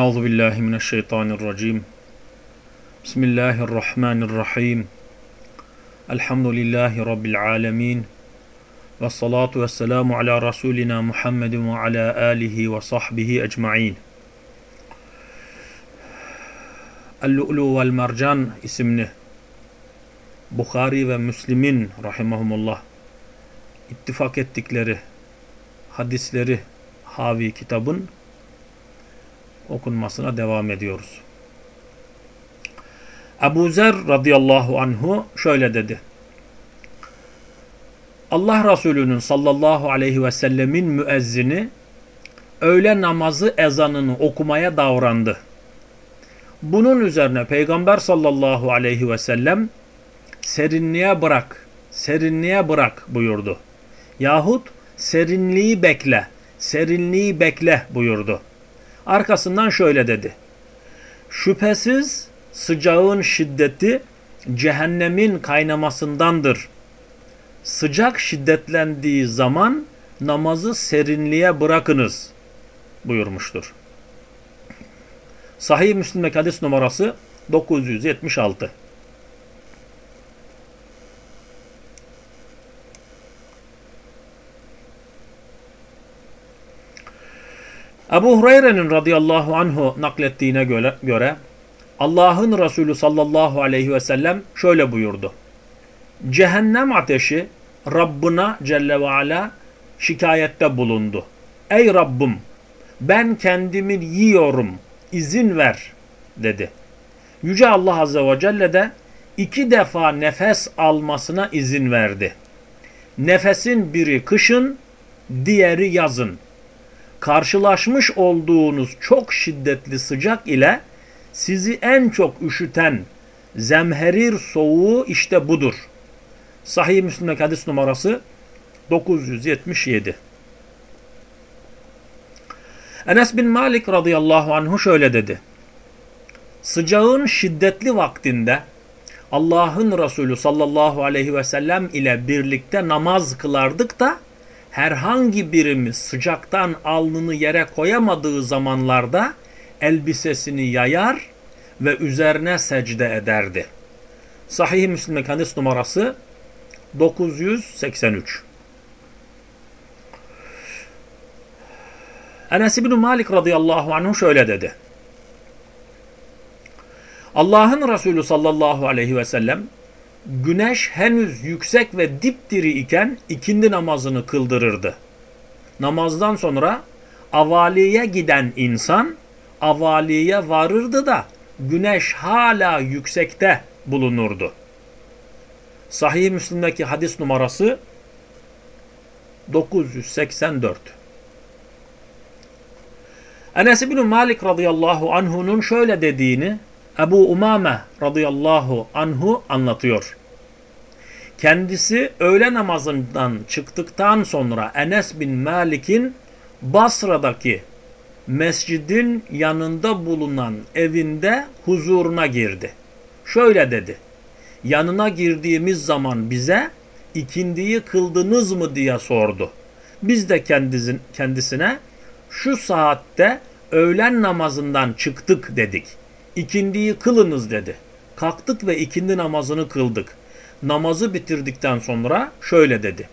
Euzu billahi mineşşeytanirracim. Bismillahirrahmanirrahim. Elhamdülillahi rabbil alamin. Ve salatu vesselamu ala rasulina Muhammedin ve ala alihi ve sahbihi ecmaîn. El-Lu'lu vel Mercan isimli Bukhari ve Müslim'in rahimahumullah ittifak ettikleri hadisleri havi kitabın okunmasına devam ediyoruz. Ebu Zer radıyallahu anhu şöyle dedi. Allah Resulü'nün sallallahu aleyhi ve sellemin müezzini öğle namazı ezanını okumaya davrandı. Bunun üzerine Peygamber sallallahu aleyhi ve sellem serinliğe bırak, serinliğe bırak buyurdu. Yahut serinliği bekle, serinliği bekle buyurdu. Arkasından şöyle dedi. Şüphesiz sıcağın şiddeti cehennemin kaynamasındandır. Sıcak şiddetlendiği zaman namazı serinliğe bırakınız buyurmuştur. Sahih Müslim'deki hadis numarası 976. Ebu Hureyre'nin radıyallahu anhu naklettiğine göre, göre Allah'ın Resulü sallallahu aleyhi ve sellem şöyle buyurdu. Cehennem ateşi Rabbına Celle ve Ala şikayette bulundu. Ey Rabbim ben kendimi yiyorum izin ver dedi. Yüce Allah Azze ve Celle de iki defa nefes almasına izin verdi. Nefesin biri kışın, diğeri yazın karşılaşmış olduğunuz çok şiddetli sıcak ile sizi en çok üşüten zemherir soğuğu işte budur. Sahih Müslim'deki hadis numarası 977. Enes bin Malik radıyallahu anhu şöyle dedi. Sıcağın şiddetli vaktinde Allah'ın Resulü sallallahu aleyhi ve sellem ile birlikte namaz kılardık da herhangi birimiz sıcaktan alnını yere koyamadığı zamanlarda elbisesini yayar ve üzerine secde ederdi. Sahih Müslim hadis numarası 983. Enes bin Malik radıyallahu anh şöyle dedi. Allah'ın Resulü sallallahu aleyhi ve sellem güneş henüz yüksek ve dipdiri iken ikindi namazını kıldırırdı. Namazdan sonra avaliye giden insan avaliye varırdı da güneş hala yüksekte bulunurdu. Sahih Müslim'deki hadis numarası 984. Enes bin Malik radıyallahu anhu'nun şöyle dediğini Ebu Umame radıyallahu anhu anlatıyor. Kendisi öğle namazından çıktıktan sonra Enes bin Malik'in Basra'daki mescidin yanında bulunan evinde huzuruna girdi. Şöyle dedi. Yanına girdiğimiz zaman bize ikindiyi kıldınız mı diye sordu. Biz de kendisine şu saatte öğlen namazından çıktık dedik. İkindiyi kılınız dedi. Kalktık ve ikindi namazını kıldık. Namazı bitirdikten sonra şöyle dedi.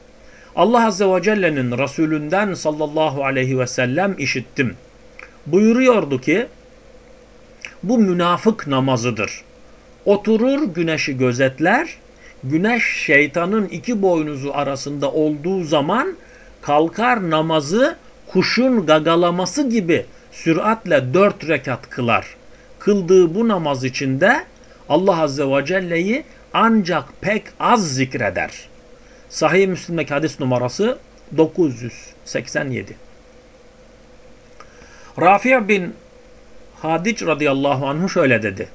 Allah Azze ve Celle'nin Resulünden sallallahu aleyhi ve sellem işittim. Buyuruyordu ki bu münafık namazıdır. Oturur güneşi gözetler, güneş şeytanın iki boynuzu arasında olduğu zaman kalkar namazı kuşun gagalaması gibi süratle dört rekat kılar kıldığı bu namaz içinde Allah Azze ve Celle'yi ancak pek az zikreder. Sahih Müslim'deki hadis numarası 987. Rafi' bin Hadic radıyallahu anhu şöyle dedi.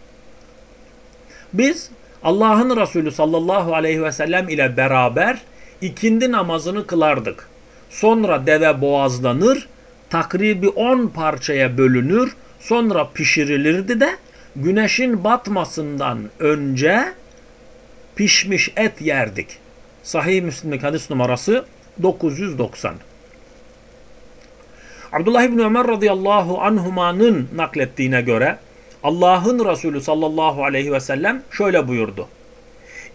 Biz Allah'ın Resulü sallallahu aleyhi ve sellem ile beraber ikindi namazını kılardık. Sonra deve boğazlanır, takribi on parçaya bölünür, Sonra pişirilirdi de güneşin batmasından önce pişmiş et yerdik. Sahih Müslim'deki hadis numarası 990. Abdullah İbni Ömer radıyallahu anhumanın naklettiğine göre Allah'ın Resulü sallallahu aleyhi ve sellem şöyle buyurdu.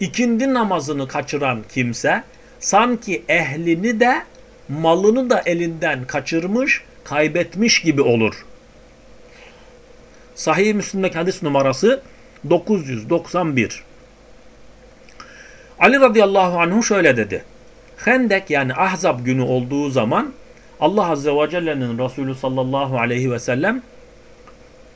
İkindi namazını kaçıran kimse sanki ehlini de malını da elinden kaçırmış, kaybetmiş gibi olur. Sahih Müslim'deki hadis numarası 991. Ali radıyallahu anhu şöyle dedi. Hendek yani Ahzab günü olduğu zaman Allah azze ve celle'nin Resulü sallallahu aleyhi ve sellem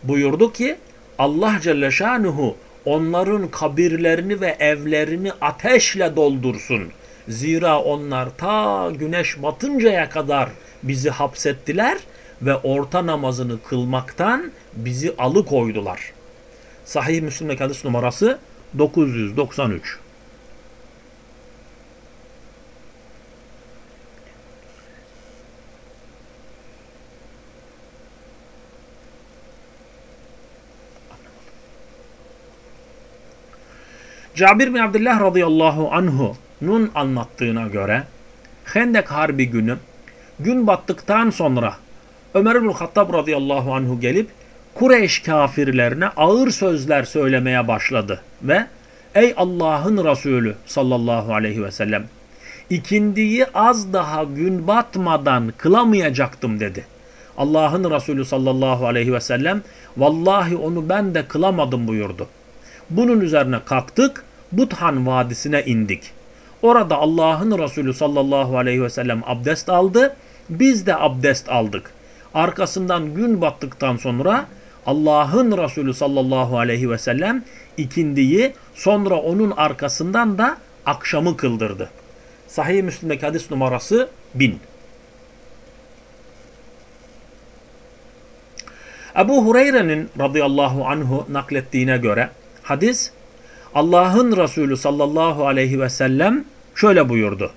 buyurdu ki Allah Celle Şanuhu onların kabirlerini ve evlerini ateşle doldursun. Zira onlar ta güneş batıncaya kadar bizi hapsettiler ve orta namazını kılmaktan bizi alıkoydular. Sahih Müslim'deki hadis numarası 993. Cabir bin Abdullah radıyallahu anhu'nun anlattığına göre Hendek Harbi günü gün battıktan sonra Ömer bin Hattab radıyallahu anhu gelip Kureyş kafirlerine ağır sözler söylemeye başladı ve Ey Allah'ın Resulü sallallahu aleyhi ve sellem ikindiyi az daha gün batmadan kılamayacaktım dedi. Allah'ın Resulü sallallahu aleyhi ve sellem vallahi onu ben de kılamadım buyurdu. Bunun üzerine kalktık, Buthan Vadisi'ne indik. Orada Allah'ın Resulü sallallahu aleyhi ve sellem abdest aldı. Biz de abdest aldık. Arkasından gün battıktan sonra Allah'ın Resulü sallallahu aleyhi ve sellem ikindiyi sonra onun arkasından da akşamı kıldırdı. Sahih Müslim'deki hadis numarası 1000. Ebu Hureyre'nin radıyallahu anhu naklettiğine göre hadis Allah'ın Resulü sallallahu aleyhi ve sellem şöyle buyurdu.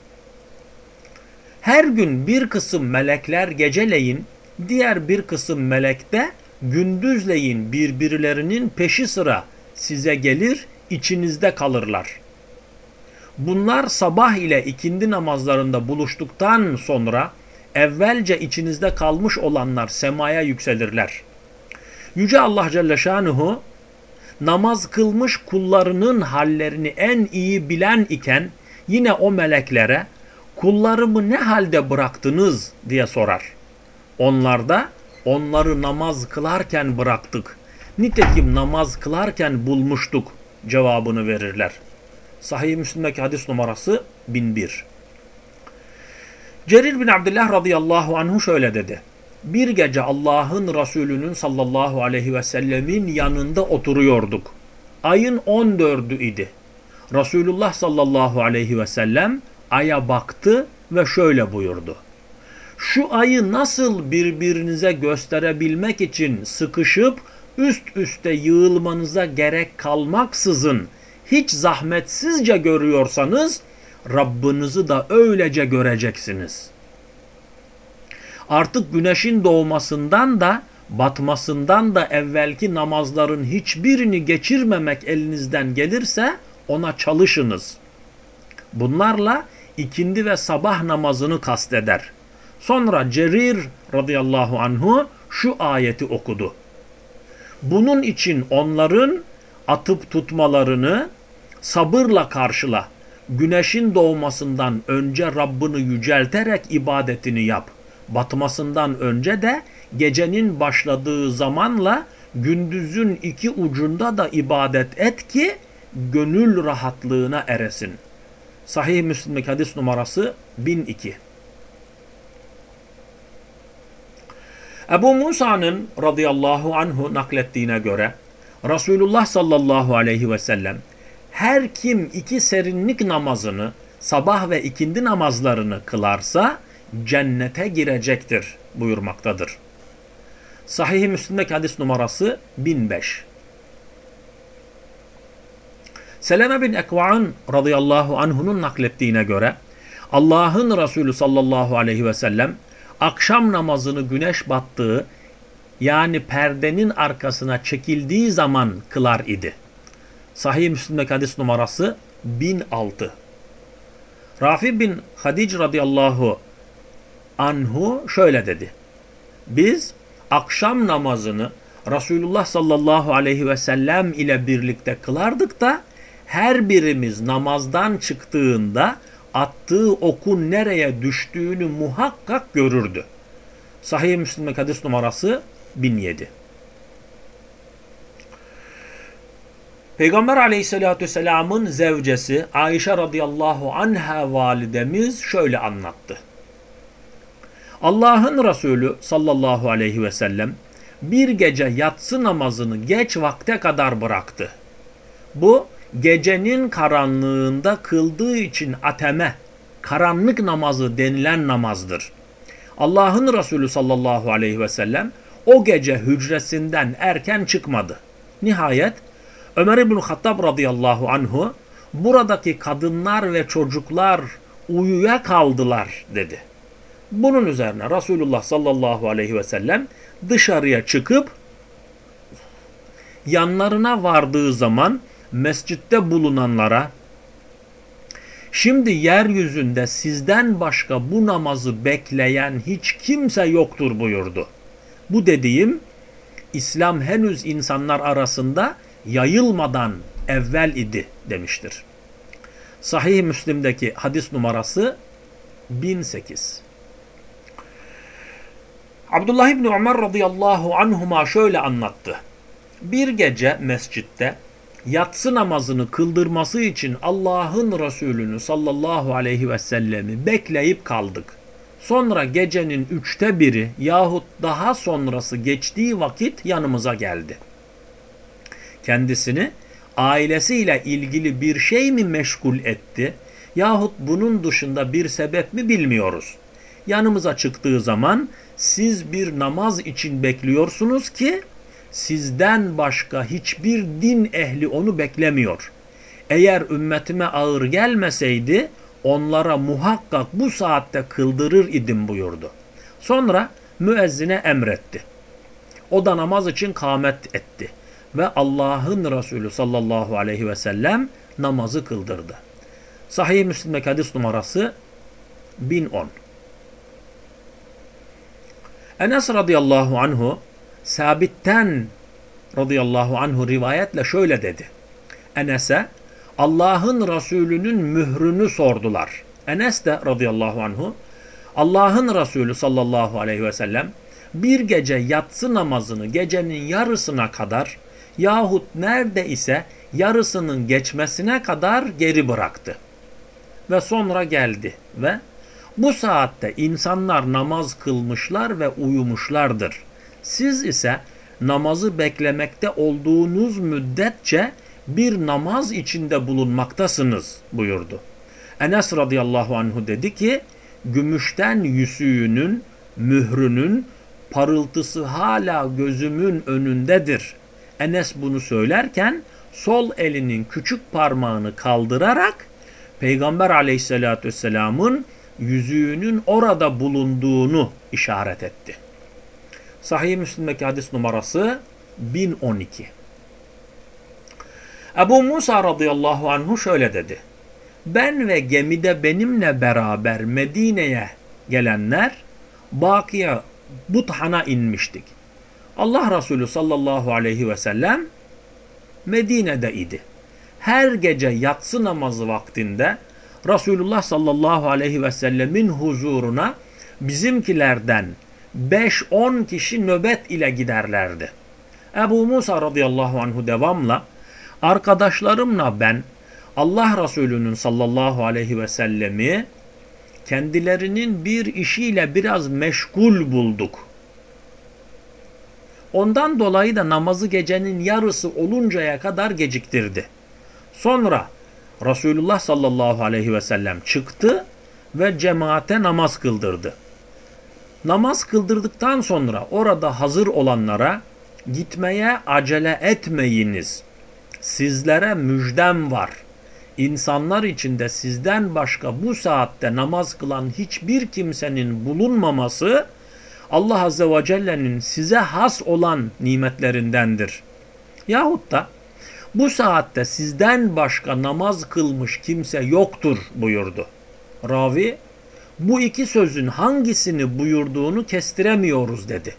Her gün bir kısım melekler geceleyin, diğer bir kısım melek de gündüzleyin birbirlerinin peşi sıra size gelir, içinizde kalırlar. Bunlar sabah ile ikindi namazlarında buluştuktan sonra evvelce içinizde kalmış olanlar semaya yükselirler. Yüce Allah Celle Şanuhu namaz kılmış kullarının hallerini en iyi bilen iken yine o meleklere kullarımı ne halde bıraktınız diye sorar. Onlar da onları namaz kılarken bıraktık. Nitekim namaz kılarken bulmuştuk cevabını verirler. Sahih Müslim'deki hadis numarası 1001. Cerir bin Abdullah radıyallahu anhu şöyle dedi. Bir gece Allah'ın Resulü'nün sallallahu aleyhi ve sellemin yanında oturuyorduk. Ayın 14'ü idi. Resulullah sallallahu aleyhi ve sellem aya baktı ve şöyle buyurdu. Şu ayı nasıl birbirinize gösterebilmek için sıkışıp üst üste yığılmanıza gerek kalmaksızın hiç zahmetsizce görüyorsanız Rabbinizi da öylece göreceksiniz. Artık güneşin doğmasından da batmasından da evvelki namazların hiçbirini geçirmemek elinizden gelirse ona çalışınız. Bunlarla ikindi ve sabah namazını kasteder. Sonra Cerir radıyallahu anhu şu ayeti okudu. Bunun için onların atıp tutmalarını sabırla karşıla. Güneşin doğmasından önce Rabbini yücelterek ibadetini yap. Batmasından önce de gecenin başladığı zamanla gündüzün iki ucunda da ibadet et ki gönül rahatlığına eresin. Sahih Müslim'deki hadis numarası 1002. Ebu Musa'nın radıyallahu anhu naklettiğine göre Resulullah sallallahu aleyhi ve sellem her kim iki serinlik namazını sabah ve ikindi namazlarını kılarsa cennete girecektir buyurmaktadır. Sahih-i Müslim'deki hadis numarası 1005. Seleme bin Ekva'ın radıyallahu anhunun naklettiğine göre Allah'ın Resulü sallallahu aleyhi ve sellem akşam namazını güneş battığı yani perdenin arkasına çekildiği zaman kılar idi. Sahih Müslim'deki hadis numarası 1006. Rafi bin Hadic radıyallahu anhu şöyle dedi. biz akşam namazını Resulullah sallallahu aleyhi ve sellem ile birlikte kılardık da her birimiz namazdan çıktığında attığı okun nereye düştüğünü muhakkak görürdü. Sahih Müslim hadis numarası 1007. Peygamber aleyhissalatü vesselamın zevcesi Ayşe radıyallahu anha validemiz şöyle anlattı. Allah'ın Resulü sallallahu aleyhi ve sellem bir gece yatsı namazını geç vakte kadar bıraktı. Bu gecenin karanlığında kıldığı için ateme, karanlık namazı denilen namazdır. Allah'ın Resulü sallallahu aleyhi ve sellem o gece hücresinden erken çıkmadı. Nihayet Ömer İbn Hattab radıyallahu anhu buradaki kadınlar ve çocuklar uyuya kaldılar dedi. Bunun üzerine Resulullah sallallahu aleyhi ve sellem dışarıya çıkıp yanlarına vardığı zaman mescitte bulunanlara şimdi yeryüzünde sizden başka bu namazı bekleyen hiç kimse yoktur buyurdu. Bu dediğim İslam henüz insanlar arasında yayılmadan evvel idi demiştir. Sahih Müslim'deki hadis numarası 1008. Abdullah İbni Ömer radıyallahu anhuma şöyle anlattı. Bir gece mescitte yatsı namazını kıldırması için Allah'ın Resulünü sallallahu aleyhi ve sellemi bekleyip kaldık. Sonra gecenin üçte biri yahut daha sonrası geçtiği vakit yanımıza geldi. Kendisini ailesiyle ilgili bir şey mi meşgul etti yahut bunun dışında bir sebep mi bilmiyoruz. Yanımıza çıktığı zaman siz bir namaz için bekliyorsunuz ki sizden başka hiçbir din ehli onu beklemiyor. Eğer ümmetime ağır gelmeseydi onlara muhakkak bu saatte kıldırır idim buyurdu. Sonra müezzine emretti. O da namaz için kâmet etti. Ve Allah'ın Resulü sallallahu aleyhi ve sellem namazı kıldırdı. Sahih Müslim'deki hadis numarası 1010. Enes radıyallahu anhu Sabit'ten radıyallahu anhu rivayetle şöyle dedi. Enes'e Allah'ın Resulü'nün mührünü sordular. Enes de radıyallahu anhu Allah'ın Resulü sallallahu aleyhi ve sellem bir gece yatsı namazını gecenin yarısına kadar yahut nerede ise yarısının geçmesine kadar geri bıraktı. Ve sonra geldi ve bu saatte insanlar namaz kılmışlar ve uyumuşlardır. Siz ise namazı beklemekte olduğunuz müddetçe bir namaz içinde bulunmaktasınız buyurdu. Enes radıyallahu anhu dedi ki gümüşten yüzüğünün, mührünün parıltısı hala gözümün önündedir. Enes bunu söylerken sol elinin küçük parmağını kaldırarak Peygamber aleyhissalatü vesselamın yüzüğünün orada bulunduğunu işaret etti. Sahih Müslim'deki hadis numarası 1012. Ebu Musa radıyallahu anhu şöyle dedi. Ben ve gemide benimle beraber Medine'ye gelenler Bakiye Buthan'a inmiştik. Allah Resulü sallallahu aleyhi ve sellem Medine'de idi. Her gece yatsı namazı vaktinde Resulullah sallallahu aleyhi ve sellemin huzuruna bizimkilerden 5-10 kişi nöbet ile giderlerdi. Ebu Musa radıyallahu anhu devamla arkadaşlarımla ben Allah Resulü'nün sallallahu aleyhi ve sellemi kendilerinin bir işiyle biraz meşgul bulduk. Ondan dolayı da namazı gecenin yarısı oluncaya kadar geciktirdi. Sonra Resulullah sallallahu aleyhi ve sellem çıktı ve cemaate namaz kıldırdı. Namaz kıldırdıktan sonra orada hazır olanlara gitmeye acele etmeyiniz. Sizlere müjdem var. İnsanlar içinde sizden başka bu saatte namaz kılan hiçbir kimsenin bulunmaması Allah Azze ve Celle'nin size has olan nimetlerindendir. Yahut da bu saatte sizden başka namaz kılmış kimse yoktur buyurdu. Ravi Bu iki sözün hangisini buyurduğunu kestiremiyoruz dedi.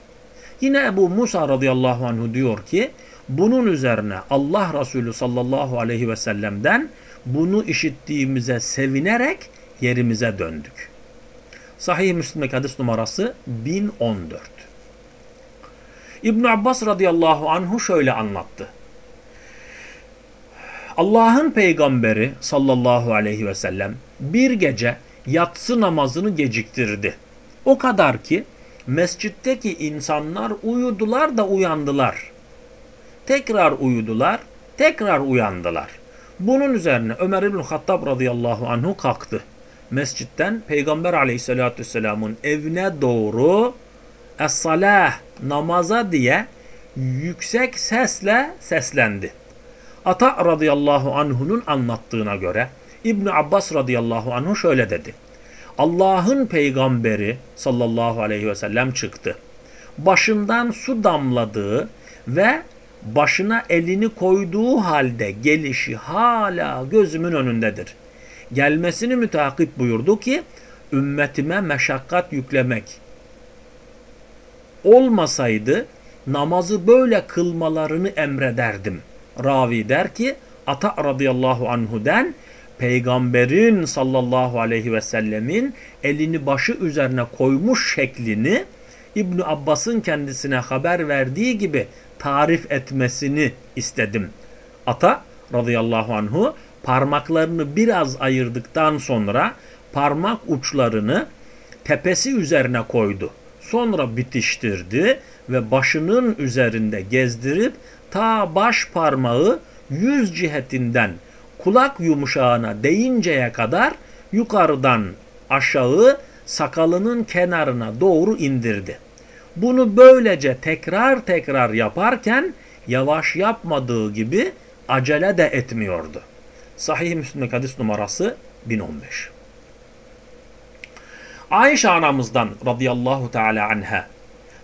Yine Ebu Musa radıyallahu anhu diyor ki bunun üzerine Allah Resulü sallallahu aleyhi ve sellem'den bunu işittiğimize sevinerek yerimize döndük. Sahih Müslim'deki hadis numarası 1014. İbn Abbas radıyallahu anhu şöyle anlattı. Allah'ın peygamberi sallallahu aleyhi ve sellem bir gece yatsı namazını geciktirdi. O kadar ki mescitteki insanlar uyudular da uyandılar. Tekrar uyudular, tekrar uyandılar. Bunun üzerine Ömer İbn Hattab radıyallahu anhu kalktı. Mescitten Peygamber aleyhissalatü vesselamın evine doğru Es-salah namaza diye yüksek sesle seslendi. Ata radıyallahu anhu'nun anlattığına göre İbn Abbas radıyallahu anhu şöyle dedi. Allah'ın peygamberi sallallahu aleyhi ve sellem çıktı. Başından su damladığı ve başına elini koyduğu halde gelişi hala gözümün önündedir. Gelmesini müteakip buyurdu ki ümmetime meşakkat yüklemek olmasaydı namazı böyle kılmalarını emrederdim. Ravi der ki Ata radıyallahu anhu'den peygamberin sallallahu aleyhi ve sellemin elini başı üzerine koymuş şeklini İbni Abbas'ın kendisine haber verdiği gibi tarif etmesini istedim. Ata radıyallahu anhu parmaklarını biraz ayırdıktan sonra parmak uçlarını tepesi üzerine koydu. Sonra bitiştirdi ve başının üzerinde gezdirip ta baş parmağı yüz cihetinden kulak yumuşağına değinceye kadar yukarıdan aşağı sakalının kenarına doğru indirdi. Bunu böylece tekrar tekrar yaparken yavaş yapmadığı gibi acele de etmiyordu. Sahih Müslim'deki hadis numarası 1015. Ayşe anamızdan radıyallahu teala anha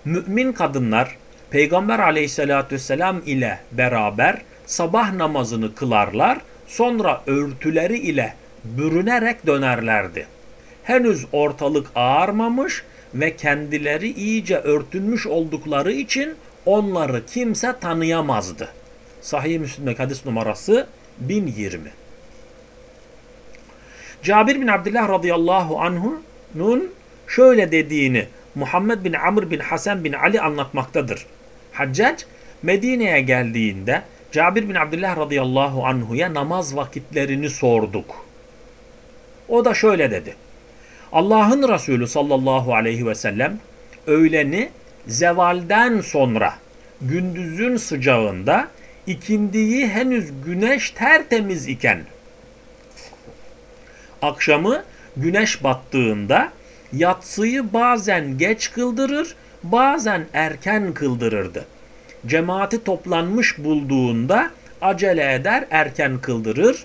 mümin kadınlar Peygamber aleyhissalatü vesselam ile beraber sabah namazını kılarlar sonra örtüleri ile bürünerek dönerlerdi. Henüz ortalık ağarmamış ve kendileri iyice örtünmüş oldukları için onları kimse tanıyamazdı. Sahih Müslim'deki hadis numarası 1020. Cabir bin Abdullah radıyallahu anhu'nun şöyle dediğini Muhammed bin Amr bin Hasan bin Ali anlatmaktadır. Haccac Medine'ye geldiğinde Cabir bin Abdullah radıyallahu anhu'ya namaz vakitlerini sorduk. O da şöyle dedi. Allah'ın Resulü sallallahu aleyhi ve sellem öğleni zevalden sonra gündüzün sıcağında ikindiyi henüz güneş tertemiz iken akşamı güneş battığında yatsıyı bazen geç kıldırır, bazen erken kıldırırdı. Cemaati toplanmış bulduğunda acele eder, erken kıldırır.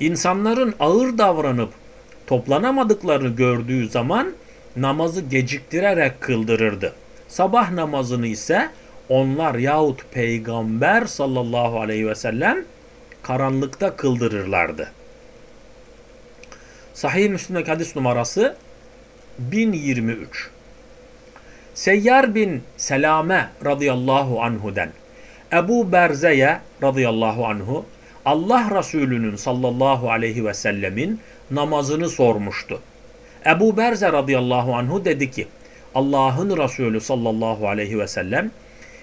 İnsanların ağır davranıp toplanamadıklarını gördüğü zaman namazı geciktirerek kıldırırdı. Sabah namazını ise onlar yahut peygamber sallallahu aleyhi ve sellem karanlıkta kıldırırlardı. Sahih Müslim'deki hadis numarası 1023. Seyyar bin Selame radıyallahu anhu'den Ebu Berze'ye radıyallahu anhu Allah Resulü'nün sallallahu aleyhi ve sellemin namazını sormuştu. Ebu Berze radıyallahu anhu dedi ki Allah'ın Resulü sallallahu aleyhi ve sellem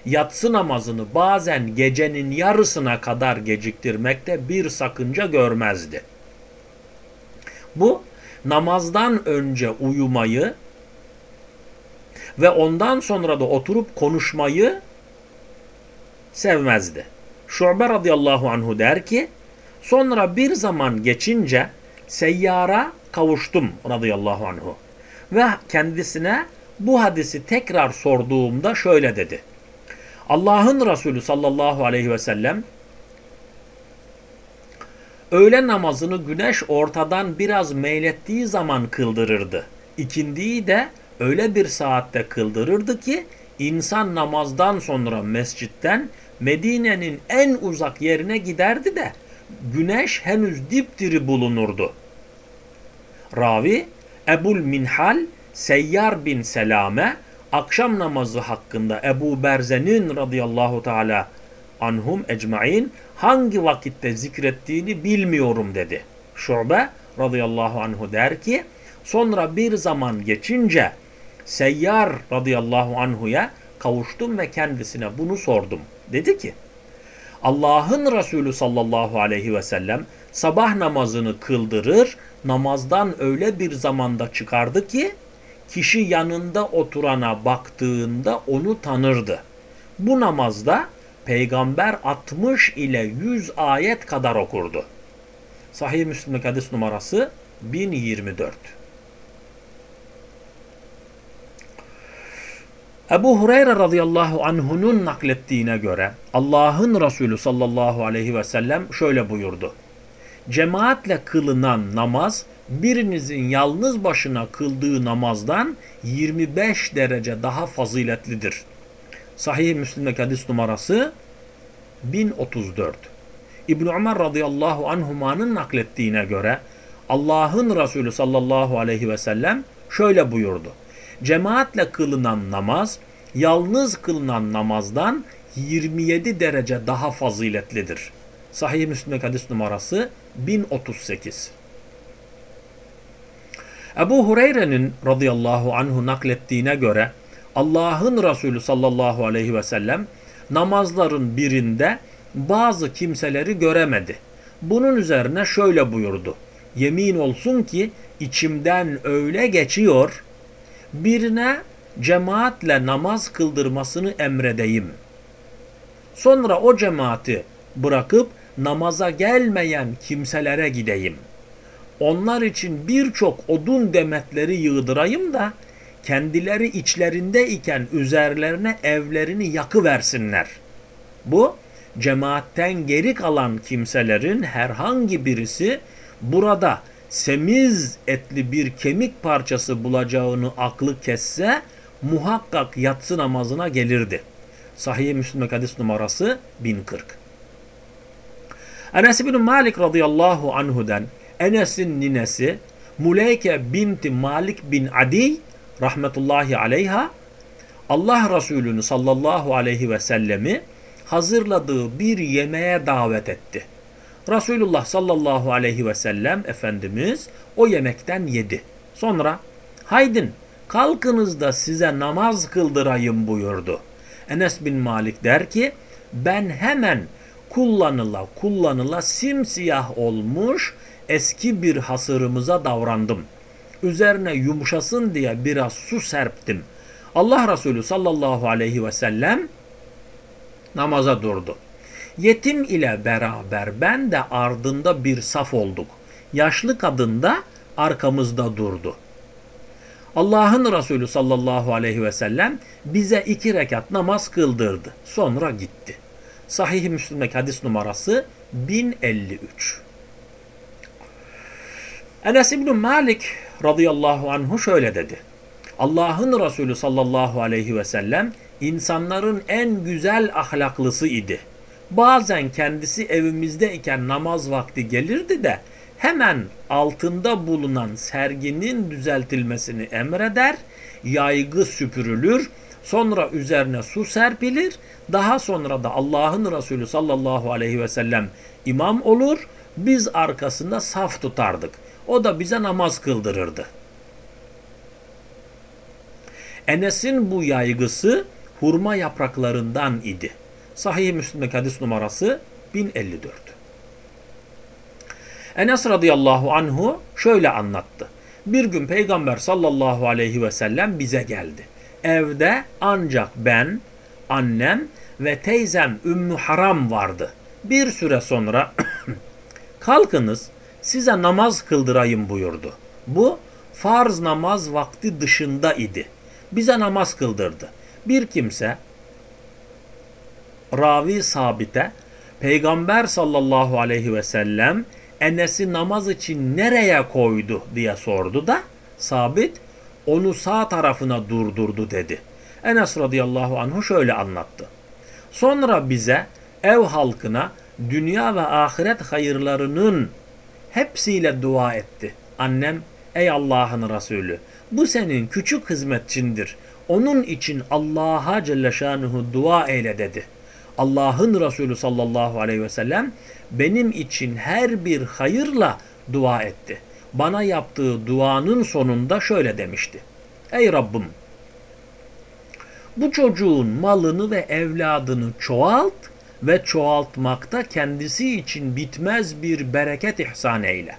yatsı namazını bazen gecenin yarısına kadar geciktirmekte bir sakınca görmezdi. Bu namazdan önce uyumayı ve ondan sonra da oturup konuşmayı sevmezdi. Şu'be radıyallahu anhu der ki sonra bir zaman geçince seyyara kavuştum radıyallahu anhu ve kendisine bu hadisi tekrar sorduğumda şöyle dedi. Allah'ın Resulü sallallahu aleyhi ve sellem öğle namazını güneş ortadan biraz meylettiği zaman kıldırırdı. İkindiyi de öyle bir saatte kıldırırdı ki insan namazdan sonra mescitten Medine'nin en uzak yerine giderdi de güneş henüz dipdiri bulunurdu. Ravi Ebul Minhal Seyyar bin Selame akşam namazı hakkında Ebu Berze'nin radıyallahu teala anhum ecmain hangi vakitte zikrettiğini bilmiyorum dedi. Şube radıyallahu anhu der ki sonra bir zaman geçince Seyyar radıyallahu anhuya kavuştum ve kendisine bunu sordum. Dedi ki Allah'ın Resulü sallallahu aleyhi ve sellem sabah namazını kıldırır, namazdan öyle bir zamanda çıkardı ki kişi yanında oturana baktığında onu tanırdı. Bu namazda peygamber 60 ile 100 ayet kadar okurdu. Sahih Müslim hadis numarası 1024. Ebu Hureyre radıyallahu anhunun naklettiğine göre Allah'ın Resulü sallallahu aleyhi ve sellem şöyle buyurdu. Cemaatle kılınan namaz birinizin yalnız başına kıldığı namazdan 25 derece daha faziletlidir. Sahih Müslim'deki hadis numarası 1034. İbn Ömer radıyallahu anhumanın naklettiğine göre Allah'ın Resulü sallallahu aleyhi ve sellem şöyle buyurdu. Cemaatle kılınan namaz yalnız kılınan namazdan 27 derece daha faziletlidir. Sahih Müslim'deki hadis numarası 1038. Ebu Hureyre'nin radıyallahu anhu naklettiğine göre Allah'ın Resulü sallallahu aleyhi ve sellem namazların birinde bazı kimseleri göremedi. Bunun üzerine şöyle buyurdu. Yemin olsun ki içimden öyle geçiyor, birine cemaatle namaz kıldırmasını emredeyim. Sonra o cemaati bırakıp namaza gelmeyen kimselere gideyim. Onlar için birçok odun demetleri yığdırayım da kendileri içlerinde iken üzerlerine evlerini yakıversinler. Bu cemaatten geri kalan kimselerin herhangi birisi burada semiz etli bir kemik parçası bulacağını aklı kesse muhakkak yatsı namazına gelirdi. Sahih Müslim hadis numarası 1040. Enes bin Malik radıyallahu anhu'dan Enes'in ninesi Muleyke binti Malik bin Adi rahmetullahi aleyha Allah Resulü'nü sallallahu aleyhi ve sellemi hazırladığı bir yemeğe davet etti. Resulullah sallallahu aleyhi ve sellem Efendimiz o yemekten yedi. Sonra haydin kalkınız da size namaz kıldırayım buyurdu. Enes bin Malik der ki ben hemen kullanıla kullanıla simsiyah olmuş eski bir hasırımıza davrandım. Üzerine yumuşasın diye biraz su serptim. Allah Resulü sallallahu aleyhi ve sellem namaza durdu. Yetim ile beraber ben de ardında bir saf olduk. Yaşlı kadın da arkamızda durdu. Allah'ın Resulü sallallahu aleyhi ve sellem bize iki rekat namaz kıldırdı. Sonra gitti. Sahih-i Müslim'deki hadis numarası 1053. Enes İbn Malik radıyallahu anhu şöyle dedi. Allah'ın Resulü sallallahu aleyhi ve sellem insanların en güzel ahlaklısı idi. Bazen kendisi evimizde iken namaz vakti gelirdi de hemen altında bulunan serginin düzeltilmesini emreder, yaygı süpürülür, sonra üzerine su serpilir, daha sonra da Allah'ın Resulü sallallahu aleyhi ve sellem imam olur, biz arkasında saf tutardık. O da bize namaz kıldırırdı. Enes'in bu yaygısı hurma yapraklarından idi. Sahih-i Müslim'deki hadis numarası 1054. Enes radıyallahu anhu şöyle anlattı. Bir gün Peygamber sallallahu aleyhi ve sellem bize geldi. Evde ancak ben, annem ve teyzem Ümmü Haram vardı. Bir süre sonra kalkınız size namaz kıldırayım buyurdu. Bu farz namaz vakti dışında idi. Bize namaz kıldırdı. Bir kimse ravi sabite Peygamber sallallahu aleyhi ve sellem Enes'i namaz için nereye koydu diye sordu da sabit onu sağ tarafına durdurdu dedi. Enes radıyallahu anhu şöyle anlattı. Sonra bize ev halkına dünya ve ahiret hayırlarının hepsiyle dua etti. Annem Ey Allah'ın Resulü bu senin küçük hizmetçindir. Onun için Allah'a Celle Şanuhu dua eyle dedi. Allah'ın Resulü sallallahu aleyhi ve sellem benim için her bir hayırla dua etti. Bana yaptığı duanın sonunda şöyle demişti. Ey Rabbim bu çocuğun malını ve evladını çoğalt ve çoğaltmakta kendisi için bitmez bir bereket ihsan eyle.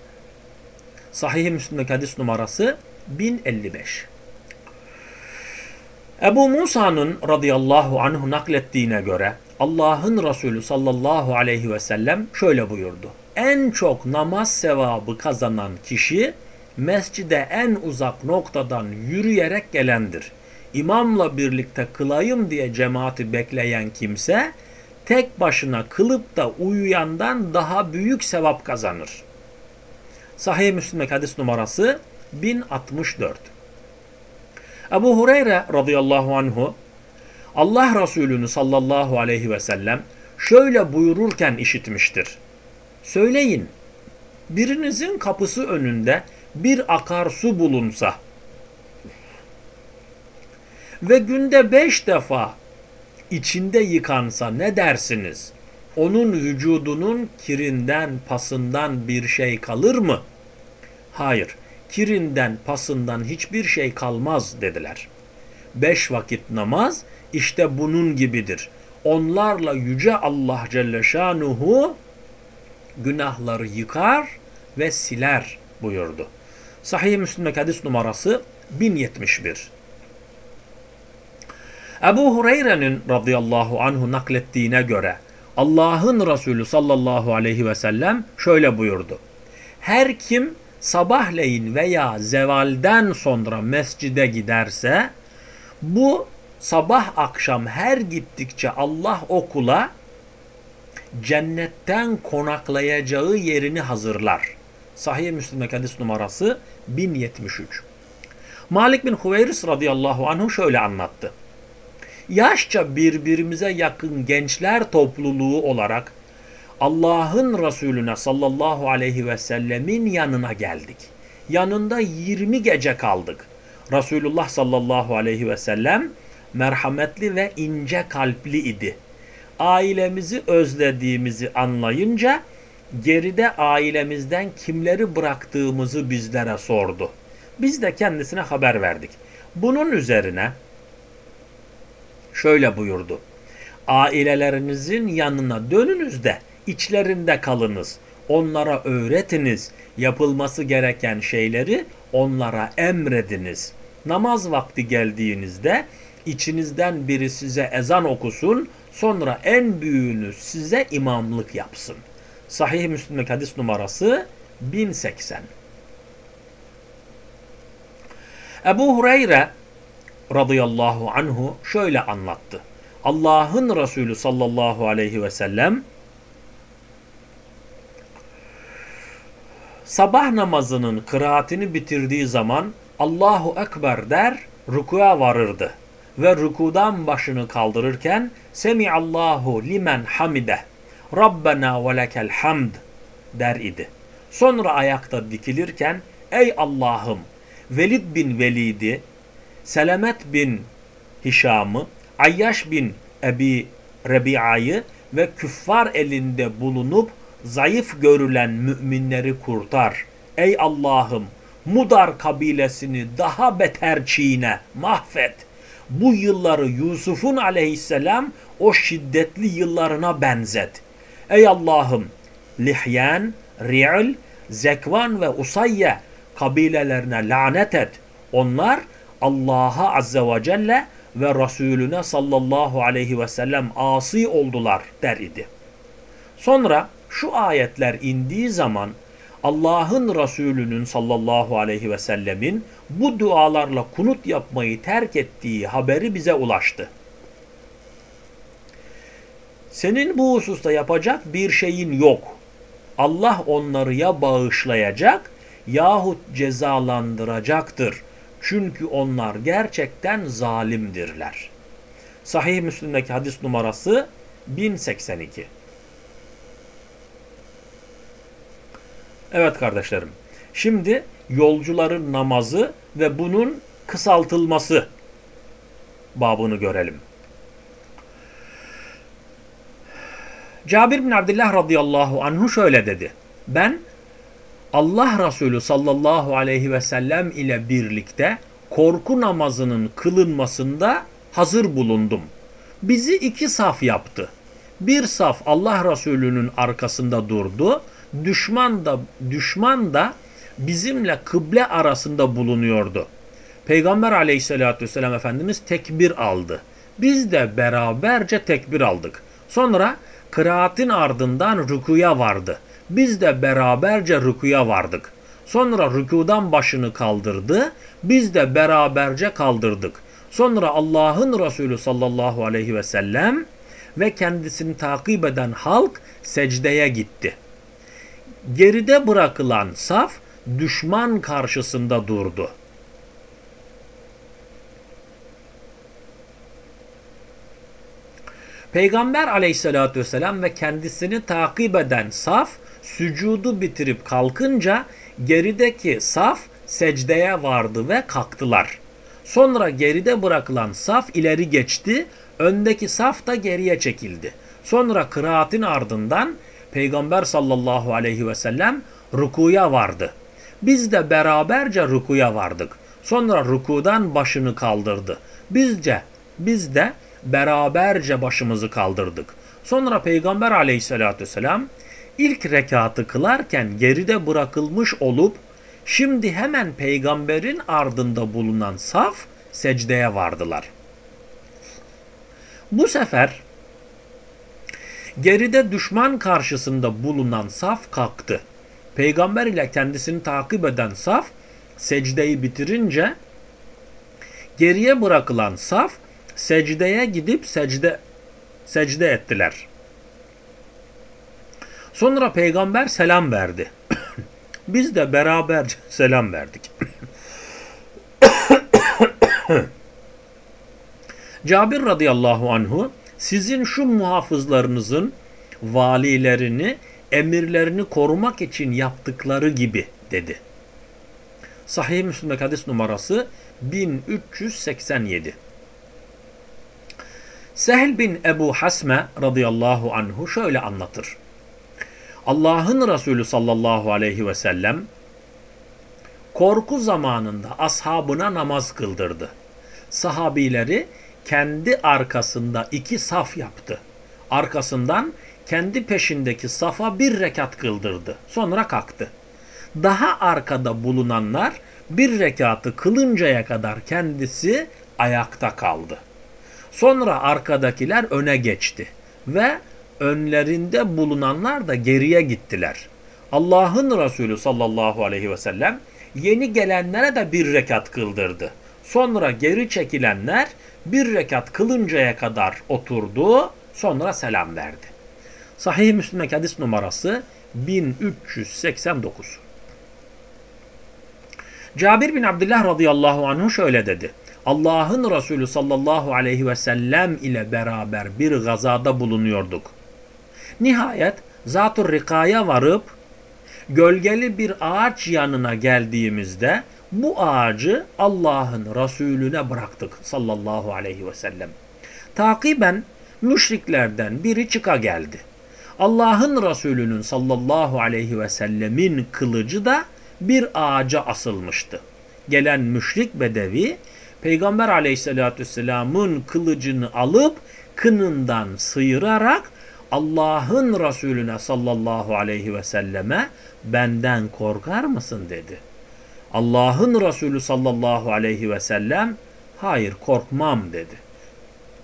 Sahih-i Müslim'deki hadis numarası 1055. Ebu Musa'nın radıyallahu anhu naklettiğine göre Allah'ın Resulü sallallahu aleyhi ve sellem şöyle buyurdu. En çok namaz sevabı kazanan kişi mescide en uzak noktadan yürüyerek gelendir. İmamla birlikte kılayım diye cemaati bekleyen kimse tek başına kılıp da uyuyandan daha büyük sevap kazanır. Sahih Müslim'deki hadis numarası 1064. Ebu Hureyre radıyallahu anhu Allah Resulü'nü sallallahu aleyhi ve sellem şöyle buyururken işitmiştir. Söyleyin, birinizin kapısı önünde bir akarsu bulunsa ve günde beş defa içinde yıkansa ne dersiniz? Onun vücudunun kirinden, pasından bir şey kalır mı? Hayır, kirinden, pasından hiçbir şey kalmaz dediler. Beş vakit namaz işte bunun gibidir. Onlarla yüce Allah Celle Şanuhu günahları yıkar ve siler buyurdu. Sahih Müslim'deki hadis numarası 1071. Ebu Hureyre'nin radıyallahu anhu naklettiğine göre Allah'ın Resulü sallallahu aleyhi ve sellem şöyle buyurdu. Her kim sabahleyin veya zevalden sonra mescide giderse bu sabah akşam her gittikçe Allah okula cennetten konaklayacağı yerini hazırlar. Sahih Müslim hadis numarası 1073. Malik bin Huveyris radıyallahu anhu şöyle anlattı. Yaşça birbirimize yakın gençler topluluğu olarak Allah'ın Resulüne sallallahu aleyhi ve sellemin yanına geldik. Yanında 20 gece kaldık. Resulullah sallallahu aleyhi ve sellem merhametli ve ince kalpli idi. Ailemizi özlediğimizi anlayınca geride ailemizden kimleri bıraktığımızı bizlere sordu. Biz de kendisine haber verdik. Bunun üzerine şöyle buyurdu. Ailelerinizin yanına dönünüz de içlerinde kalınız. Onlara öğretiniz. Yapılması gereken şeyleri onlara emrediniz. Namaz vakti geldiğinizde içinizden biri size ezan okusun, sonra en büyüğünüz size imamlık yapsın. Sahih Müslim'deki hadis numarası 1080. Ebu Hureyre radıyallahu anhu şöyle anlattı. Allah'ın Resulü sallallahu aleyhi ve sellem sabah namazının kıraatini bitirdiği zaman Allahu Ekber der, rükuya varırdı. Ve rükudan başını kaldırırken Semiallahu limen hamide Rabbena ve lekel hamd der idi. Sonra ayakta dikilirken ey Allah'ım Velid bin Velid'i, Selamet bin Hişam'ı, Ayyaş bin Ebi Rebi'a'yı ve küffar elinde bulunup zayıf görülen müminleri kurtar. Ey Allah'ım Mudar kabilesini daha beter çiğne, mahvet. Bu yılları Yusuf'un aleyhisselam o şiddetli yıllarına benzet. Ey Allah'ım Lihyen, Ri'l, Zekvan ve Usayye kabilelerine lanet et. Onlar Allah'a azze ve celle ve Resulüne sallallahu aleyhi ve sellem asi oldular der idi. Sonra şu ayetler indiği zaman Allah'ın Resulü'nün sallallahu aleyhi ve sellemin bu dualarla kunut yapmayı terk ettiği haberi bize ulaştı. Senin bu hususta yapacak bir şeyin yok. Allah onları ya bağışlayacak yahut cezalandıracaktır. Çünkü onlar gerçekten zalimdirler. Sahih Müslim'deki hadis numarası 1082. Evet kardeşlerim. Şimdi yolcuların namazı ve bunun kısaltılması babını görelim. Cabir bin Abdullah radıyallahu anhu şöyle dedi. Ben Allah Resulü sallallahu aleyhi ve sellem ile birlikte korku namazının kılınmasında hazır bulundum. Bizi iki saf yaptı. Bir saf Allah Resulü'nün arkasında durdu. Düşman da düşman da bizimle kıble arasında bulunuyordu. Peygamber aleyhissalatü vesselam Efendimiz tekbir aldı. Biz de beraberce tekbir aldık. Sonra kıraatin ardından rükuya vardı. Biz de beraberce rükuya vardık. Sonra rükudan başını kaldırdı. Biz de beraberce kaldırdık. Sonra Allah'ın Resulü sallallahu aleyhi ve sellem ve kendisini takip eden halk secdeye gitti. Geride bırakılan saf düşman karşısında durdu. Peygamber aleyhissalatü vesselam ve kendisini takip eden saf sücudu bitirip kalkınca gerideki saf secdeye vardı ve kalktılar. Sonra geride bırakılan saf ileri geçti, öndeki saf da geriye çekildi. Sonra kıraatin ardından Peygamber sallallahu aleyhi ve sellem rukuya vardı. Biz de beraberce rukuya vardık. Sonra rukudan başını kaldırdı. Bizce, biz de beraberce başımızı kaldırdık. Sonra Peygamber aleyhissalatü vesselam ilk rekatı kılarken geride bırakılmış olup şimdi hemen peygamberin ardında bulunan saf secdeye vardılar. Bu sefer geride düşman karşısında bulunan saf kalktı. Peygamber ile kendisini takip eden saf secdeyi bitirince geriye bırakılan saf secdeye gidip secde secde ettiler. Sonra peygamber selam verdi. Biz de beraber selam verdik. Cabir radıyallahu anhu sizin şu muhafızlarınızın valilerini, emirlerini korumak için yaptıkları gibi dedi. Sahih Müslim hadis numarası 1387. Sehl bin Ebu Hasme radıyallahu anhu şöyle anlatır. Allah'ın Resulü sallallahu aleyhi ve sellem korku zamanında ashabına namaz kıldırdı. Sahabileri kendi arkasında iki saf yaptı. Arkasından kendi peşindeki safa bir rekat kıldırdı. Sonra kalktı. Daha arkada bulunanlar bir rekatı kılıncaya kadar kendisi ayakta kaldı. Sonra arkadakiler öne geçti ve önlerinde bulunanlar da geriye gittiler. Allah'ın Resulü sallallahu aleyhi ve sellem yeni gelenlere de bir rekat kıldırdı. Sonra geri çekilenler bir rekat kılıncaya kadar oturdu, sonra selam verdi. Sahih Müslim hadis numarası 1389. Cabir bin Abdullah radıyallahu anhu şöyle dedi. Allah'ın Resulü sallallahu aleyhi ve sellem ile beraber bir gazada bulunuyorduk. Nihayet Zat-ı Rika'ya varıp gölgeli bir ağaç yanına geldiğimizde bu ağacı Allah'ın Resulüne bıraktık sallallahu aleyhi ve sellem. Takiben müşriklerden biri çıka geldi. Allah'ın Resulü'nün sallallahu aleyhi ve sellemin kılıcı da bir ağaca asılmıştı. Gelen müşrik bedevi Peygamber aleyhissalatü vesselamın kılıcını alıp kınından sıyırarak Allah'ın Resulüne sallallahu aleyhi ve selleme benden korkar mısın dedi. Allah'ın Resulü sallallahu aleyhi ve sellem hayır korkmam dedi.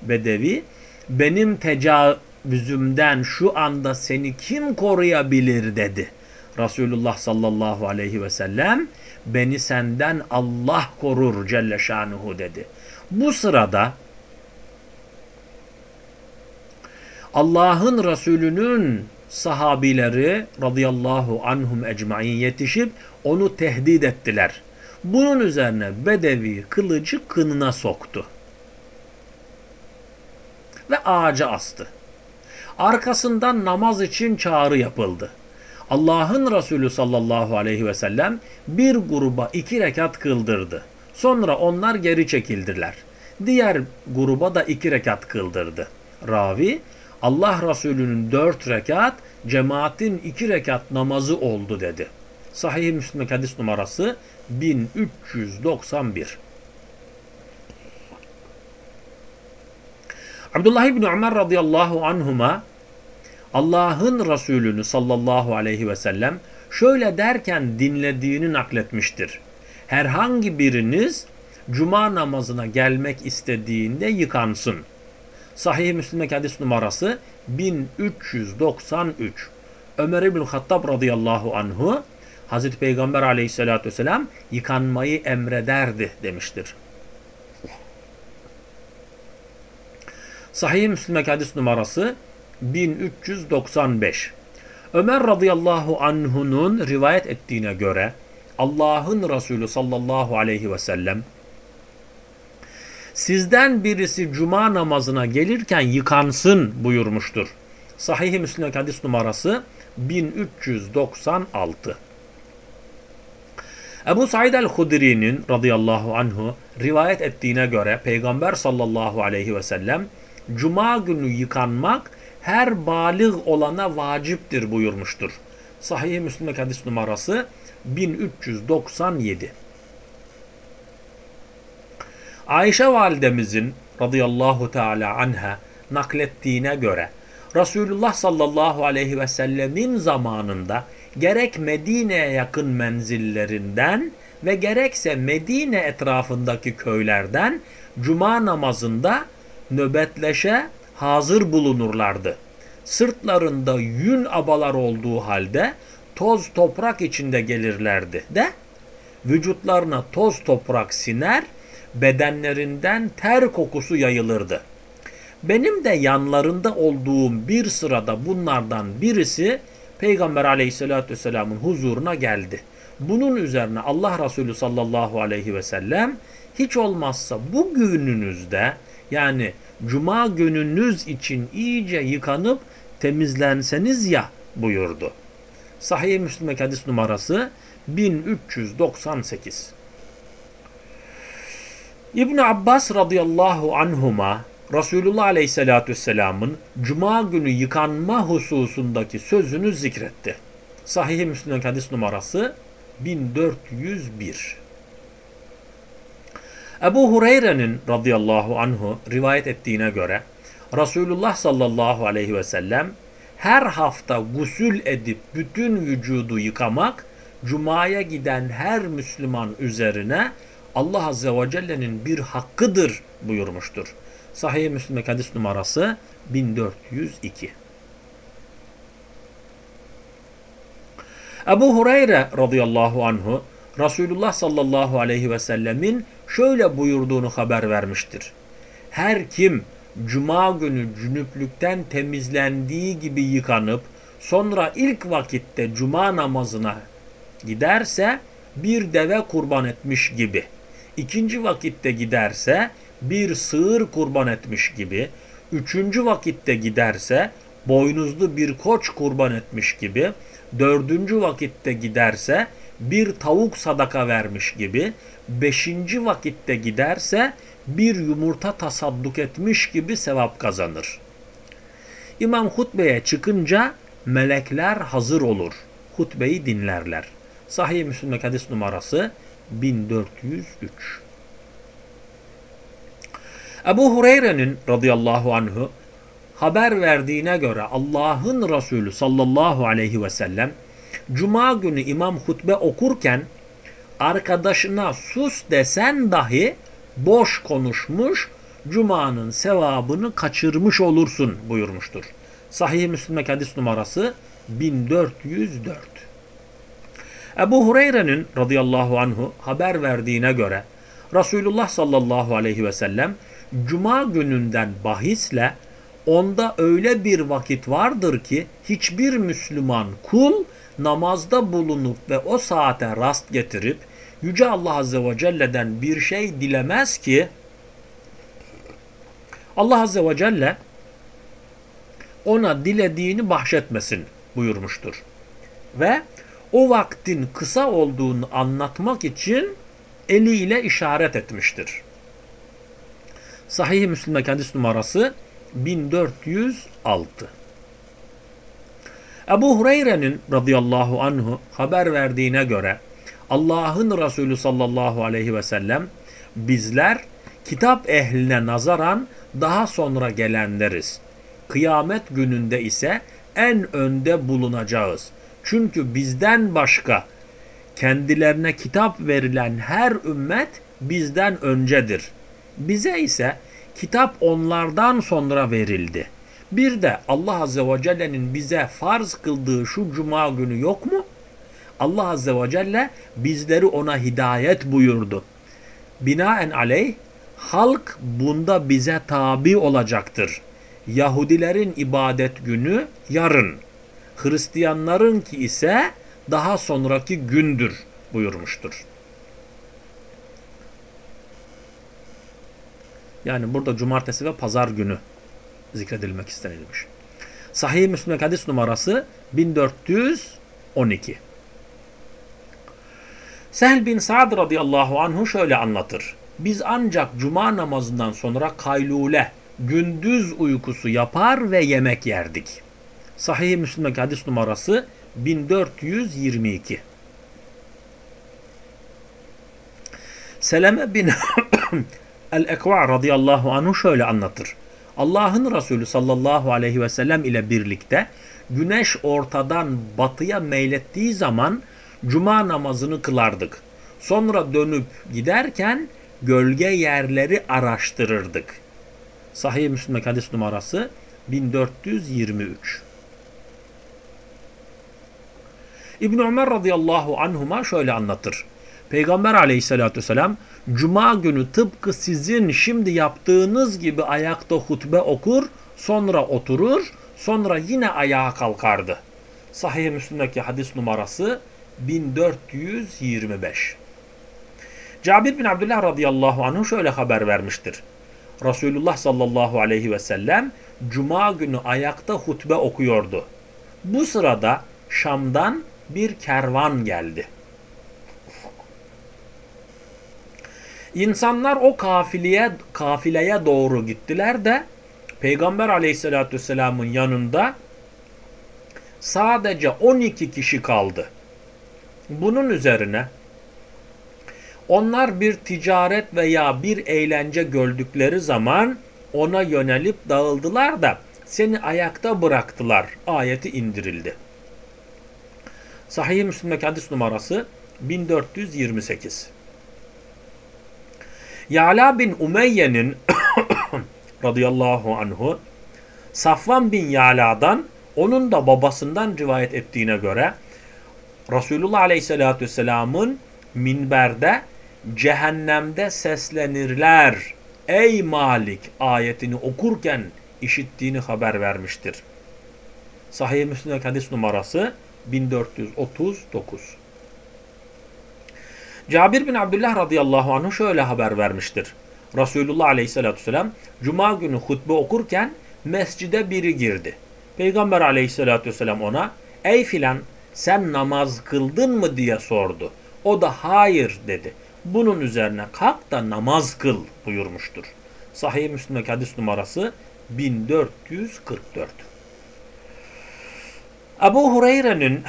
Bedevi benim tecavüzümden şu anda seni kim koruyabilir dedi. Resulullah sallallahu aleyhi ve sellem beni senden Allah korur Celle Şanuhu dedi. Bu sırada Allah'ın Resulü'nün sahabileri radıyallahu anhum ecmain yetişip onu tehdit ettiler. Bunun üzerine Bedevi kılıcı kınına soktu. Ve ağaca astı. Arkasından namaz için çağrı yapıldı. Allah'ın Resulü sallallahu aleyhi ve sellem bir gruba iki rekat kıldırdı. Sonra onlar geri çekildiler. Diğer gruba da iki rekat kıldırdı. Ravi Allah Resulü'nün dört rekat cemaatin iki rekat namazı oldu dedi. Sahih-i Müslim hadis numarası 1391. Abdullah İbni Ömer radıyallahu anhuma Allah'ın Resulünü sallallahu aleyhi ve sellem şöyle derken dinlediğini nakletmiştir. Herhangi biriniz cuma namazına gelmek istediğinde yıkansın. Sahih-i Müslim'deki hadis numarası 1393. Ömer İbn Hattab radıyallahu anhu Hazreti Peygamber aleyhissalatü vesselam yıkanmayı emrederdi demiştir. Sahih-i Müslim'deki hadis numarası 1395. Ömer radıyallahu anhunun rivayet ettiğine göre Allah'ın Resulü sallallahu aleyhi ve sellem sizden birisi cuma namazına gelirken yıkansın buyurmuştur. Sahih-i Müslim hadis numarası 1396. Ebu Said el-Hudri'nin radıyallahu anhu rivayet ettiğine göre Peygamber sallallahu aleyhi ve sellem Cuma günü yıkanmak her balık olana vaciptir buyurmuştur. Sahih-i Müslim hadis numarası 1397. Ayşe validemizin radıyallahu teala anha naklettiğine göre Resulullah sallallahu aleyhi ve sellemin zamanında gerek Medine'ye yakın menzillerinden ve gerekse Medine etrafındaki köylerden cuma namazında nöbetleşe hazır bulunurlardı. Sırtlarında yün abalar olduğu halde toz toprak içinde gelirlerdi de vücutlarına toz toprak siner, bedenlerinden ter kokusu yayılırdı. Benim de yanlarında olduğum bir sırada bunlardan birisi Peygamber aleyhissalatü vesselamın huzuruna geldi. Bunun üzerine Allah Resulü sallallahu aleyhi ve sellem hiç olmazsa bu gününüzde yani cuma gününüz için iyice yıkanıp temizlenseniz ya buyurdu. Sahih-i Müslim hadis numarası 1398. İbn Abbas radıyallahu anhuma Resulullah aleyhissalatü vesselamın cuma günü yıkanma hususundaki sözünü zikretti. Sahih-i Müslim hadis numarası 1401. Ebu Hureyre'nin radıyallahu anhu rivayet ettiğine göre Resulullah sallallahu aleyhi ve sellem her hafta gusül edip bütün vücudu yıkamak Cuma'ya giden her Müslüman üzerine Allah Azze ve Celle'nin bir hakkıdır buyurmuştur. Sahih-i Müslim hadis numarası 1402. Ebu Hureyre radıyallahu anhu Resulullah sallallahu aleyhi ve sellemin şöyle buyurduğunu haber vermiştir. Her kim cuma günü cünüplükten temizlendiği gibi yıkanıp sonra ilk vakitte cuma namazına giderse bir deve kurban etmiş gibi. İkinci vakitte giderse bir sığır kurban etmiş gibi. Üçüncü vakitte giderse boynuzlu bir koç kurban etmiş gibi. Dördüncü vakitte giderse bir tavuk sadaka vermiş gibi. Beşinci vakitte giderse bir yumurta tasadduk etmiş gibi sevap kazanır. İmam hutbeye çıkınca melekler hazır olur. Hutbeyi dinlerler. Sahih Müslim hadis numarası 1403. Ebu Hureyre'nin radıyallahu anhu haber verdiğine göre Allah'ın Resulü sallallahu aleyhi ve sellem Cuma günü imam hutbe okurken arkadaşına sus desen dahi boş konuşmuş, Cuma'nın sevabını kaçırmış olursun buyurmuştur. Sahih-i Müslim hadis numarası 1404. Ebu Hureyre'nin radıyallahu anhu haber verdiğine göre Resulullah sallallahu aleyhi ve sellem Cuma gününden bahisle onda öyle bir vakit vardır ki hiçbir Müslüman kul namazda bulunup ve o saate rast getirip Yüce Allah Azze ve Celle'den bir şey dilemez ki Allah Azze ve Celle ona dilediğini bahşetmesin buyurmuştur. ve o vaktin kısa olduğunu anlatmak için eliyle işaret etmiştir. Sahih-i Müslim'de kendisi numarası 1406. Ebu Hureyre'nin radıyallahu anhu haber verdiğine göre Allah'ın Resulü sallallahu aleyhi ve sellem bizler kitap ehline nazaran daha sonra gelenleriz. Kıyamet gününde ise en önde bulunacağız. Çünkü bizden başka kendilerine kitap verilen her ümmet bizden öncedir. Bize ise kitap onlardan sonra verildi. Bir de Allah Azze ve Celle'nin bize farz kıldığı şu cuma günü yok mu? Allah Azze ve Celle bizleri ona hidayet buyurdu. Binaen aleyh halk bunda bize tabi olacaktır. Yahudilerin ibadet günü yarın. Hristiyanların ki ise daha sonraki gündür buyurmuştur. Yani burada cumartesi ve pazar günü zikredilmek istenilmiş. Sahih Müslim hadis numarası 1412. Sehl bin Sa'd radıyallahu anhu şöyle anlatır. Biz ancak cuma namazından sonra kaylule, gündüz uykusu yapar ve yemek yerdik. Sahih Müslim'deki hadis numarası 1422. Seleme bin El-Ekva radıyallahu anhu şöyle anlatır. Allah'ın Resulü sallallahu aleyhi ve sellem ile birlikte güneş ortadan batıya meylettiği zaman cuma namazını kılardık. Sonra dönüp giderken gölge yerleri araştırırdık. Sahih Müslim hadis numarası 1423. İbn Ömer radıyallahu anhuma şöyle anlatır. Peygamber aleyhissalatü vesselam Cuma günü tıpkı sizin şimdi yaptığınız gibi ayakta hutbe okur, sonra oturur, sonra yine ayağa kalkardı. Sahih Müslim'deki hadis numarası 1425. Cabir bin Abdullah radıyallahu anh şöyle haber vermiştir. Resulullah sallallahu aleyhi ve sellem Cuma günü ayakta hutbe okuyordu. Bu sırada Şam'dan bir kervan geldi. İnsanlar o kafileye, kafileye doğru gittiler de Peygamber aleyhissalatü vesselamın yanında sadece 12 kişi kaldı. Bunun üzerine onlar bir ticaret veya bir eğlence gördükleri zaman ona yönelip dağıldılar da seni ayakta bıraktılar. Ayeti indirildi. Sahih-i Müslim'deki hadis numarası 1428. Ya'la bin Umeyye'nin radıyallahu anhu Safvan bin Ya'la'dan onun da babasından rivayet ettiğine göre Resulullah aleyhissalatü vesselamın minberde cehennemde seslenirler ey Malik ayetini okurken işittiğini haber vermiştir. Sahih Müslim hadis numarası 1439. Cabir bin Abdullah radıyallahu anh şöyle haber vermiştir. Resulullah aleyhissalatü vesselam Cuma günü hutbe okurken mescide biri girdi. Peygamber aleyhissalatü vesselam ona ey filan sen namaz kıldın mı diye sordu. O da hayır dedi. Bunun üzerine kalk da namaz kıl buyurmuştur. Sahih Müslim'deki hadis numarası 1444. Ebu Hureyre'nin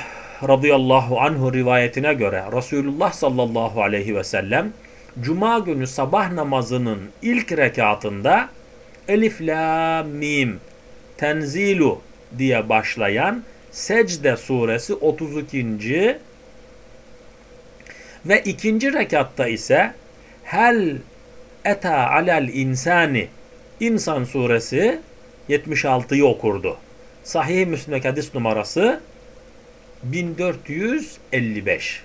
radıyallahu anhu rivayetine göre Resulullah sallallahu aleyhi ve sellem Cuma günü sabah namazının ilk rekatında Elif la mim tenzilu diye başlayan Secde suresi 32. ve ikinci rekatta ise Hel eta alel insani İnsan suresi 76'yı okurdu. Sahih Müslim hadis numarası 1455.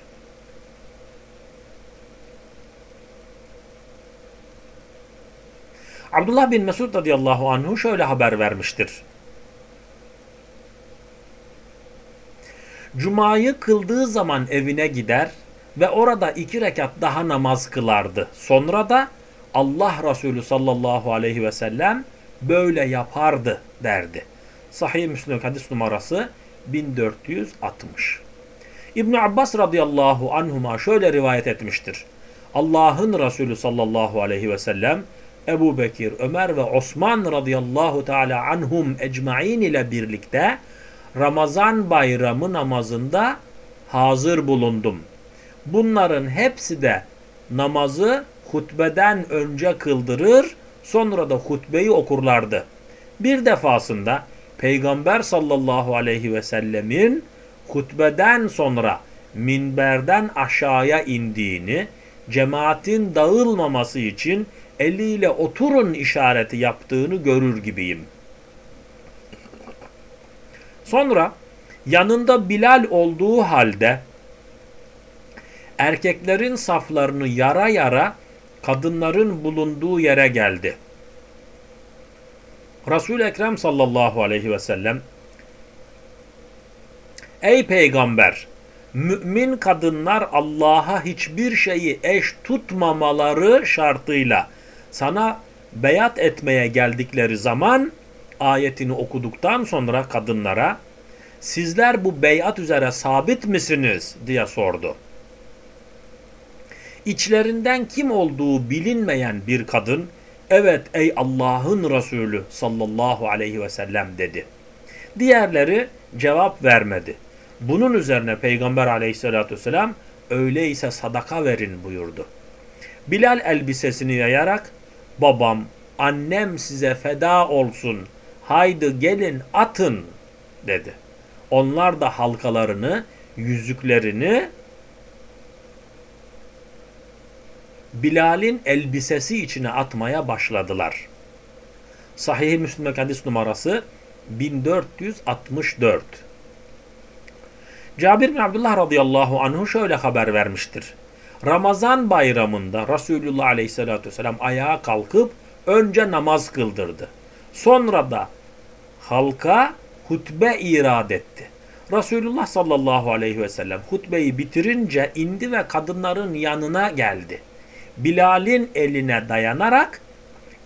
Abdullah bin Mesud radıyallahu anhu şöyle haber vermiştir. Cuma'yı kıldığı zaman evine gider ve orada iki rekat daha namaz kılardı. Sonra da Allah Resulü sallallahu aleyhi ve sellem böyle yapardı derdi. Sahih Müslim hadis numarası 1460. İbn Abbas radıyallahu anhuma şöyle rivayet etmiştir. Allah'ın Resulü sallallahu aleyhi ve sellem Ebu Bekir, Ömer ve Osman radıyallahu teala anhum ecmain ile birlikte Ramazan bayramı namazında hazır bulundum. Bunların hepsi de namazı hutbeden önce kıldırır, sonra da hutbeyi okurlardı. Bir defasında Peygamber sallallahu aleyhi ve sellemin hutbeden sonra minberden aşağıya indiğini, cemaatin dağılmaması için eliyle oturun işareti yaptığını görür gibiyim. Sonra yanında Bilal olduğu halde erkeklerin saflarını yara yara kadınların bulunduğu yere geldi. Resul Ekrem sallallahu aleyhi ve sellem Ey peygamber mümin kadınlar Allah'a hiçbir şeyi eş tutmamaları şartıyla sana beyat etmeye geldikleri zaman ayetini okuduktan sonra kadınlara sizler bu beyat üzere sabit misiniz diye sordu. İçlerinden kim olduğu bilinmeyen bir kadın evet ey Allah'ın Resulü sallallahu aleyhi ve sellem dedi. Diğerleri cevap vermedi. Bunun üzerine Peygamber aleyhissalatü vesselam öyleyse sadaka verin buyurdu. Bilal elbisesini yayarak babam, annem size feda olsun, haydi gelin atın dedi. Onlar da halkalarını, yüzüklerini Bilal'in elbisesi içine atmaya başladılar. Sahih-i Müslim hadis numarası 1464. Cabir bin Abdullah radıyallahu anhu şöyle haber vermiştir. Ramazan bayramında Resulullah aleyhissalatü vesselam ayağa kalkıp önce namaz kıldırdı. Sonra da halka hutbe irad etti. Resulullah sallallahu aleyhi ve sellem hutbeyi bitirince indi ve kadınların yanına geldi. Bilal'in eline dayanarak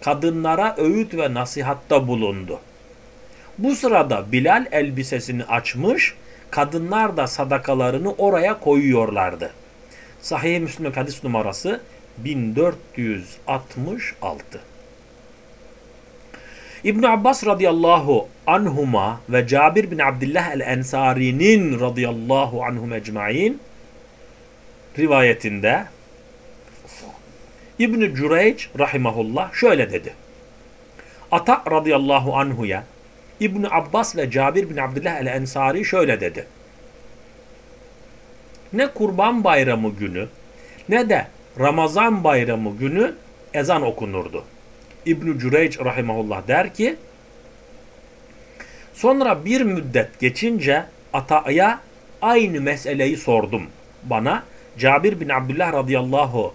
kadınlara öğüt ve nasihatta bulundu. Bu sırada Bilal elbisesini açmış, kadınlar da sadakalarını oraya koyuyorlardı. Sahih-i Müslim hadis numarası 1466. İbn Abbas radıyallahu anhuma ve Cabir bin Abdullah el-Ensari'nin radıyallahu anhum ecmaîn rivayetinde İbn Cüreyc rahimahullah şöyle dedi. Ata radıyallahu anhuya İbn Abbas ve Cabir bin Abdullah el-Ensari şöyle dedi. Ne kurban bayramı günü ne de Ramazan bayramı günü ezan okunurdu. İbn-i Cüreyc rahimahullah der ki sonra bir müddet geçince Ata'ya aynı meseleyi sordum. Bana Cabir bin Abdullah radıyallahu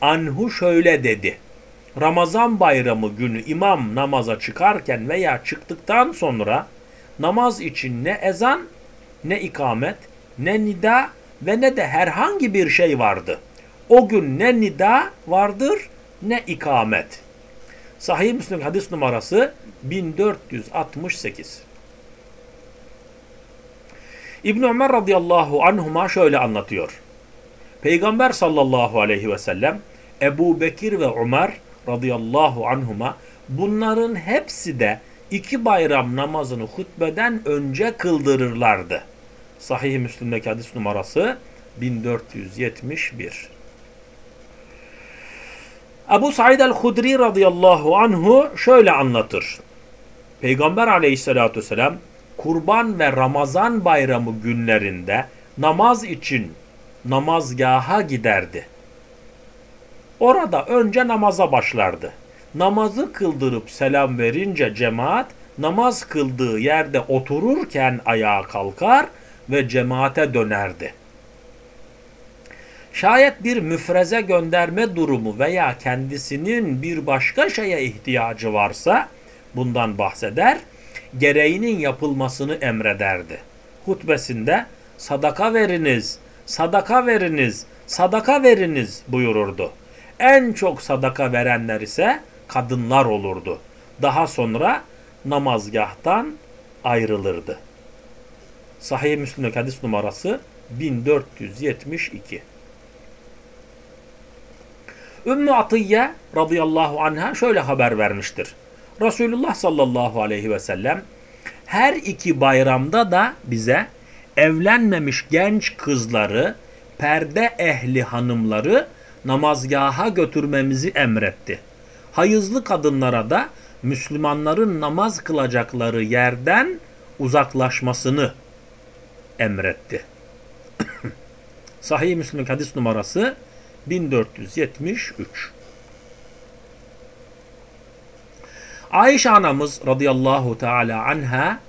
anhu şöyle dedi. Ramazan bayramı günü imam namaza çıkarken veya çıktıktan sonra namaz için ne ezan ne ikamet ne nida ve ne de herhangi bir şey vardı. O gün ne nida vardır ne ikamet. Sahih Müslim hadis numarası 1468. İbn Ömer radıyallahu anhuma şöyle anlatıyor. Peygamber sallallahu aleyhi ve sellem Ebu Bekir ve Ömer radıyallahu anhuma bunların hepsi de iki bayram namazını hutbeden önce kıldırırlardı. Sahih-i Müslim'deki hadis numarası 1471. Ebu Said el-Hudri radıyallahu anhu şöyle anlatır. Peygamber aleyhissalatü vesselam kurban ve Ramazan bayramı günlerinde namaz için namazgaha giderdi. Orada önce namaza başlardı. Namazı kıldırıp selam verince cemaat namaz kıldığı yerde otururken ayağa kalkar ve cemaate dönerdi. Şayet bir müfreze gönderme durumu veya kendisinin bir başka şeye ihtiyacı varsa bundan bahseder, gereğinin yapılmasını emrederdi. Hutbesinde sadaka veriniz, sadaka veriniz, sadaka veriniz buyururdu. En çok sadaka verenler ise kadınlar olurdu. Daha sonra namazgahtan ayrılırdı. Sahih Müslim'deki hadis numarası 1472. Ümmü Atiye radıyallahu anha şöyle haber vermiştir. Resulullah sallallahu aleyhi ve sellem her iki bayramda da bize evlenmemiş genç kızları, perde ehli hanımları namazgaha götürmemizi emretti. Hayızlı kadınlara da Müslümanların namaz kılacakları yerden uzaklaşmasını emretti. Sahih Müslim hadis numarası 1473. Ayşe anamız radıyallahu teala anha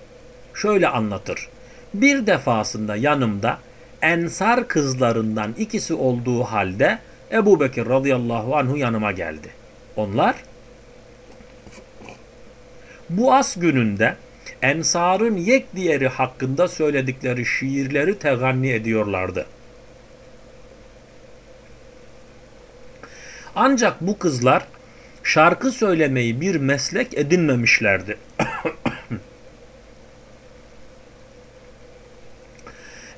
şöyle anlatır. Bir defasında yanımda ensar kızlarından ikisi olduğu halde Ebu Bekir radıyallahu anhu yanıma geldi. Onlar bu as gününde ensarın yek diğeri hakkında söyledikleri şiirleri teganni ediyorlardı. Ancak bu kızlar şarkı söylemeyi bir meslek edinmemişlerdi.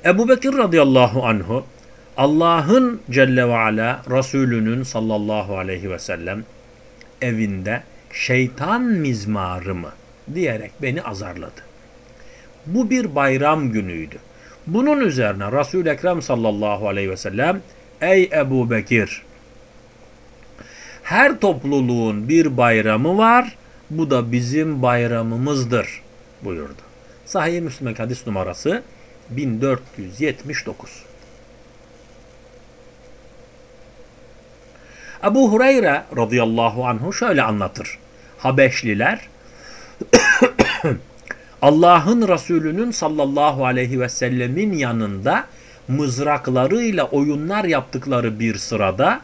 Ebu Bekir radıyallahu anhu Allah'ın Celle ve Ala Resulünün sallallahu aleyhi ve sellem evinde şeytan mizmarı mı diyerek beni azarladı. Bu bir bayram günüydü. Bunun üzerine Resul-i Ekrem sallallahu aleyhi ve sellem Ey Ebu Bekir her topluluğun bir bayramı var bu da bizim bayramımızdır buyurdu. Sahih Müslim hadis numarası 1479. Ebu Hureyre radıyallahu anhu şöyle anlatır. Habeşliler Allah'ın Resulü'nün sallallahu aleyhi ve sellemin yanında mızraklarıyla oyunlar yaptıkları bir sırada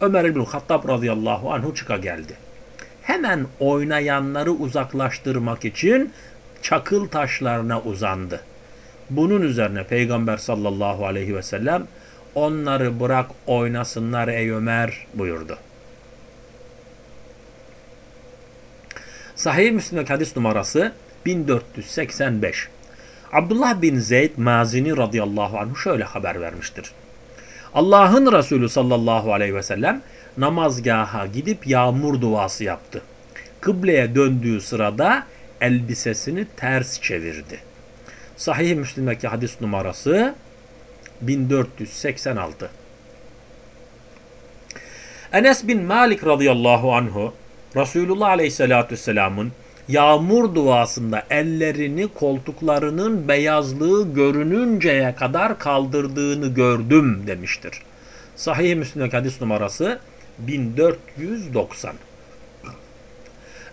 Ömer İbn Hattab radıyallahu anhu çıka geldi. Hemen oynayanları uzaklaştırmak için çakıl taşlarına uzandı. Bunun üzerine Peygamber sallallahu aleyhi ve sellem onları bırak oynasınlar ey Ömer buyurdu. Sahih Müslim hadis numarası 1485. Abdullah bin Zeyd Mazini radıyallahu anh şöyle haber vermiştir. Allah'ın Resulü sallallahu aleyhi ve sellem namazgaha gidip yağmur duası yaptı. Kıbleye döndüğü sırada elbisesini ters çevirdi. Sahih Müslim'deki hadis numarası 1486. Enes bin Malik radıyallahu anhu Resulullah aleyhissalatü vesselamın yağmur duasında ellerini koltuklarının beyazlığı görününceye kadar kaldırdığını gördüm demiştir. Sahih Müslim hadis numarası 1490.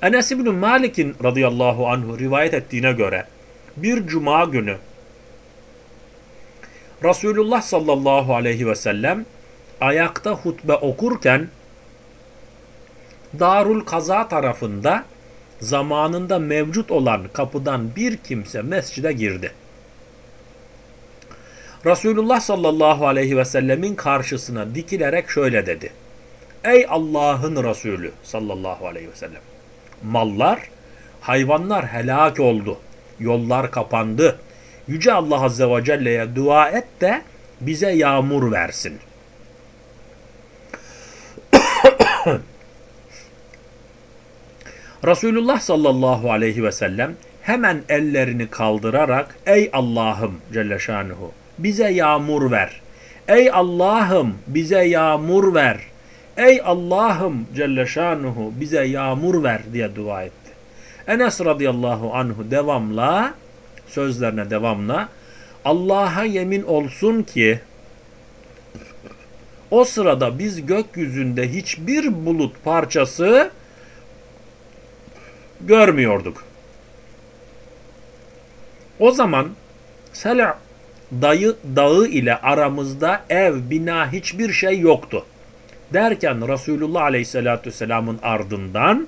Enes bin Malik'in radıyallahu anhu rivayet ettiğine göre bir cuma günü Resulullah sallallahu aleyhi ve sellem ayakta hutbe okurken Darul Kaza tarafında zamanında mevcut olan kapıdan bir kimse mescide girdi. Resulullah sallallahu aleyhi ve sellemin karşısına dikilerek şöyle dedi. Ey Allah'ın Resulü sallallahu aleyhi ve sellem. Mallar, hayvanlar helak oldu. Yollar kapandı. Yüce Allah Azze ve Celle'ye dua et de bize yağmur versin. Resulullah sallallahu aleyhi ve sellem hemen ellerini kaldırarak ey Allah'ım Celle Şanuhu bize yağmur ver. Ey Allah'ım bize yağmur ver. Ey Allah'ım Celle Şanuhu bize yağmur ver diye dua etti. Enes radıyallahu anhu devamla sözlerine devamla Allah'a yemin olsun ki o sırada biz gökyüzünde hiçbir bulut parçası görmüyorduk. O zaman Sela dayı, dağı ile aramızda ev, bina hiçbir şey yoktu. Derken Resulullah Aleyhisselatü Vesselam'ın ardından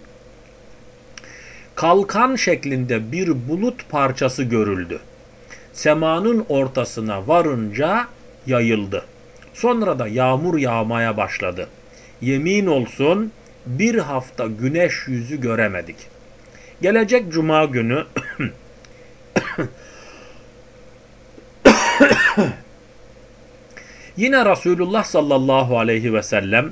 kalkan şeklinde bir bulut parçası görüldü. Semanın ortasına varınca yayıldı. Sonra da yağmur yağmaya başladı. Yemin olsun bir hafta güneş yüzü göremedik. Gelecek cuma günü Yine Resulullah sallallahu aleyhi ve sellem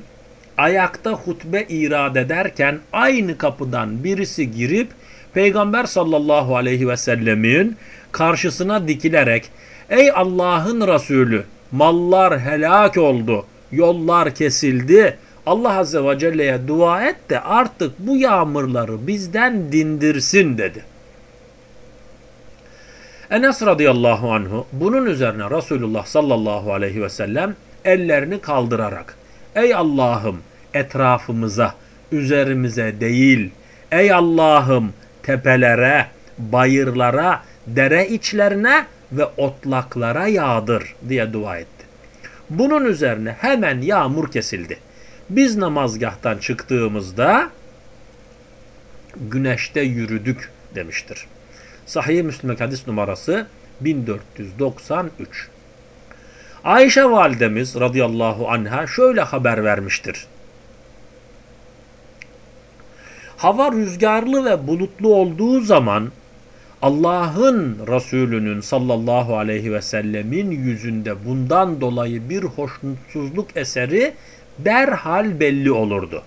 ayakta hutbe irad ederken aynı kapıdan birisi girip Peygamber sallallahu aleyhi ve sellemin karşısına dikilerek Ey Allah'ın Resulü mallar helak oldu, yollar kesildi. Allah Azze ve Celle'ye dua et de artık bu yağmurları bizden dindirsin dedi. Enes radıyallahu anhu bunun üzerine Resulullah sallallahu aleyhi ve sellem ellerini kaldırarak Ey Allah'ım etrafımıza, üzerimize değil, ey Allah'ım tepelere, bayırlara, dere içlerine ve otlaklara yağdır diye dua etti. Bunun üzerine hemen yağmur kesildi. Biz namazgahtan çıktığımızda güneşte yürüdük demiştir. Sahih Müslim hadis numarası 1493. Ayşe validemiz radıyallahu anha şöyle haber vermiştir. Hava rüzgarlı ve bulutlu olduğu zaman Allah'ın Resulü'nün sallallahu aleyhi ve sellemin yüzünde bundan dolayı bir hoşnutsuzluk eseri derhal belli olurdu.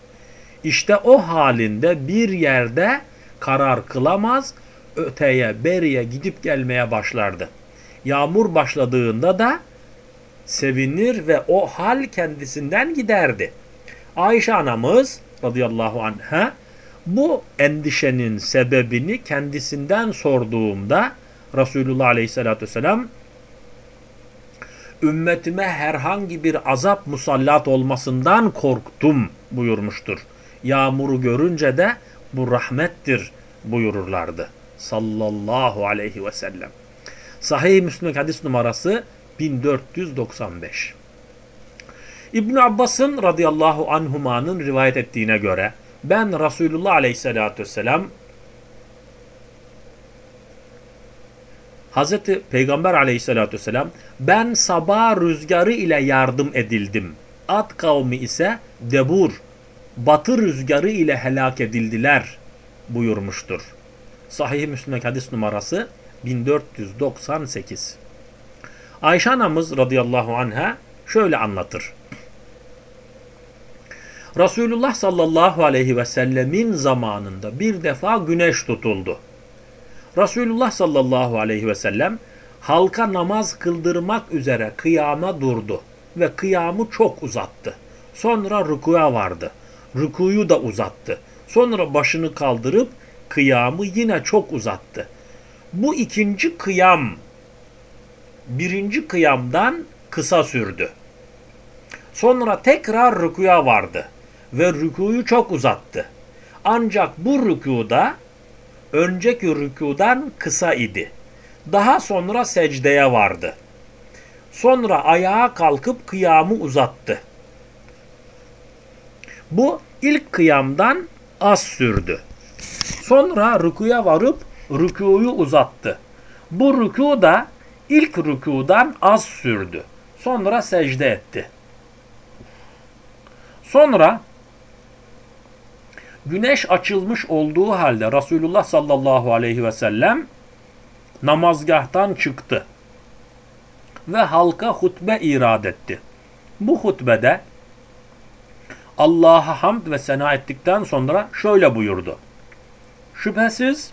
İşte o halinde bir yerde karar kılamaz, öteye beriye gidip gelmeye başlardı. Yağmur başladığında da sevinir ve o hal kendisinden giderdi. Ayşe anamız radıyallahu anha bu endişenin sebebini kendisinden sorduğumda Resulullah aleyhissalatü vesselam ümmetime herhangi bir azap musallat olmasından korktum buyurmuştur. Yağmuru görünce de bu rahmettir buyururlardı. Sallallahu aleyhi ve sellem. Sahih Müslim hadis numarası 1495. İbn Abbas'ın radıyallahu anhumanın rivayet ettiğine göre ben Resulullah aleyhissalatü vesselam Hazreti Peygamber aleyhissalatü vesselam ben sabah rüzgarı ile yardım edildim. At kavmi ise debur, batı rüzgarı ile helak edildiler buyurmuştur. Sahih Müslim hadis numarası 1498. Ayşe anamız radıyallahu anha şöyle anlatır. Resulullah sallallahu aleyhi ve sellemin zamanında bir defa güneş tutuldu. Resulullah sallallahu aleyhi ve sellem halka namaz kıldırmak üzere kıyama durdu ve kıyamı çok uzattı. Sonra rükuya vardı. Rükuyu da uzattı. Sonra başını kaldırıp kıyamı yine çok uzattı. Bu ikinci kıyam birinci kıyamdan kısa sürdü. Sonra tekrar rükuya vardı ve rükuyu çok uzattı. Ancak bu rükuda önceki rükudan kısa idi. Daha sonra secdeye vardı. Sonra ayağa kalkıp kıyamı uzattı. Bu ilk kıyamdan az sürdü. Sonra rükuya varıp rükuyu uzattı. Bu rüku da ilk rükudan az sürdü. Sonra secde etti. Sonra güneş açılmış olduğu halde Resulullah sallallahu aleyhi ve sellem namazgahtan çıktı ve halka hutbe irad etti. Bu hutbede Allah'a hamd ve sena ettikten sonra şöyle buyurdu. Şüphesiz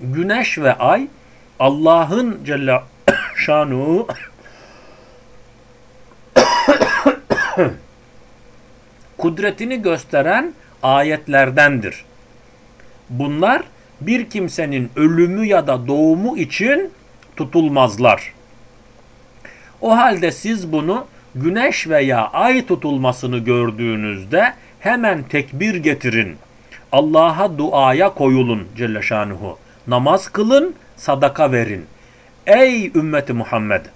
güneş ve ay Allah'ın Celle Şanu kudretini gösteren ayetlerdendir. Bunlar bir kimsenin ölümü ya da doğumu için tutulmazlar. O halde siz bunu güneş veya ay tutulmasını gördüğünüzde hemen tekbir getirin. Allah'a duaya koyulun Celle Şanuhu. Namaz kılın, sadaka verin. Ey ümmeti Muhammed!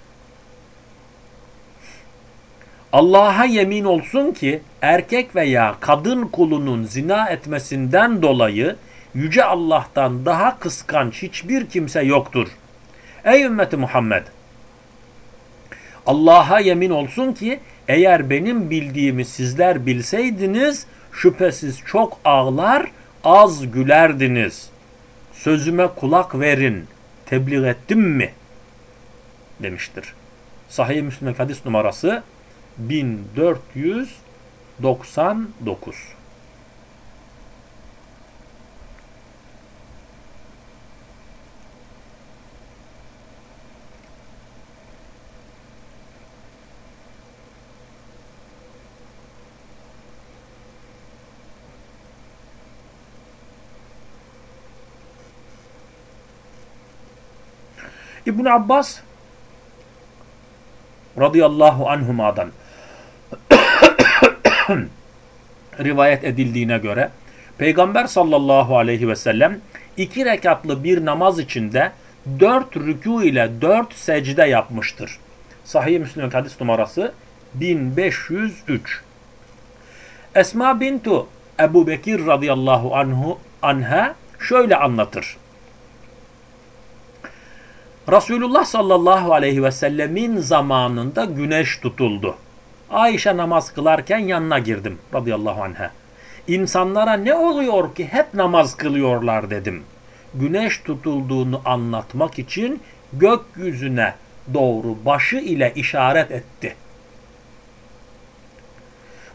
Allah'a yemin olsun ki erkek veya kadın kulunun zina etmesinden dolayı Yüce Allah'tan daha kıskanç hiçbir kimse yoktur. Ey ümmeti Muhammed! Allah'a yemin olsun ki eğer benim bildiğimi sizler bilseydiniz şüphesiz çok ağlar az gülerdiniz. Sözüme kulak verin. Tebliğ ettim mi? demiştir. Sahih Müslim hadis numarası 1499. İbn Abbas radıyallahu anhuma'dan rivayet edildiğine göre Peygamber sallallahu aleyhi ve sellem iki rekatlı bir namaz içinde dört rükû ile dört secde yapmıştır. Sahih Müslim hadis numarası 1503. Esma bintu Ebu Bekir radıyallahu anhu anha şöyle anlatır. Resulullah sallallahu aleyhi ve sellemin zamanında güneş tutuldu. Ayşe namaz kılarken yanına girdim radıyallahu anh'a. İnsanlara ne oluyor ki hep namaz kılıyorlar dedim. Güneş tutulduğunu anlatmak için gökyüzüne doğru başı ile işaret etti.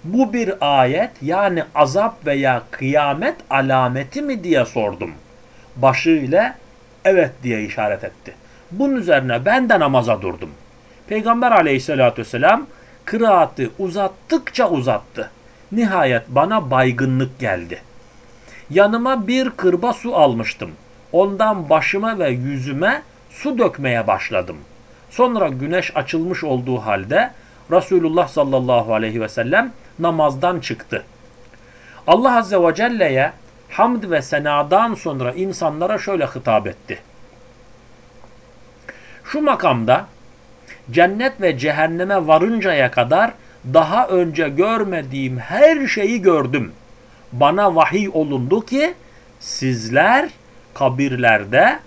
Bu bir ayet yani azap veya kıyamet alameti mi diye sordum. Başı ile evet diye işaret etti. Bunun üzerine ben de namaza durdum. Peygamber aleyhissalatü vesselam kıraatı uzattıkça uzattı. Nihayet bana baygınlık geldi. Yanıma bir kırba su almıştım. Ondan başıma ve yüzüme su dökmeye başladım. Sonra güneş açılmış olduğu halde Resulullah sallallahu aleyhi ve sellem namazdan çıktı. Allah azze ve celle'ye hamd ve senadan sonra insanlara şöyle hitap etti. Şu makamda cennet ve cehenneme varıncaya kadar daha önce görmediğim her şeyi gördüm. Bana vahiy olundu ki sizler kabirlerde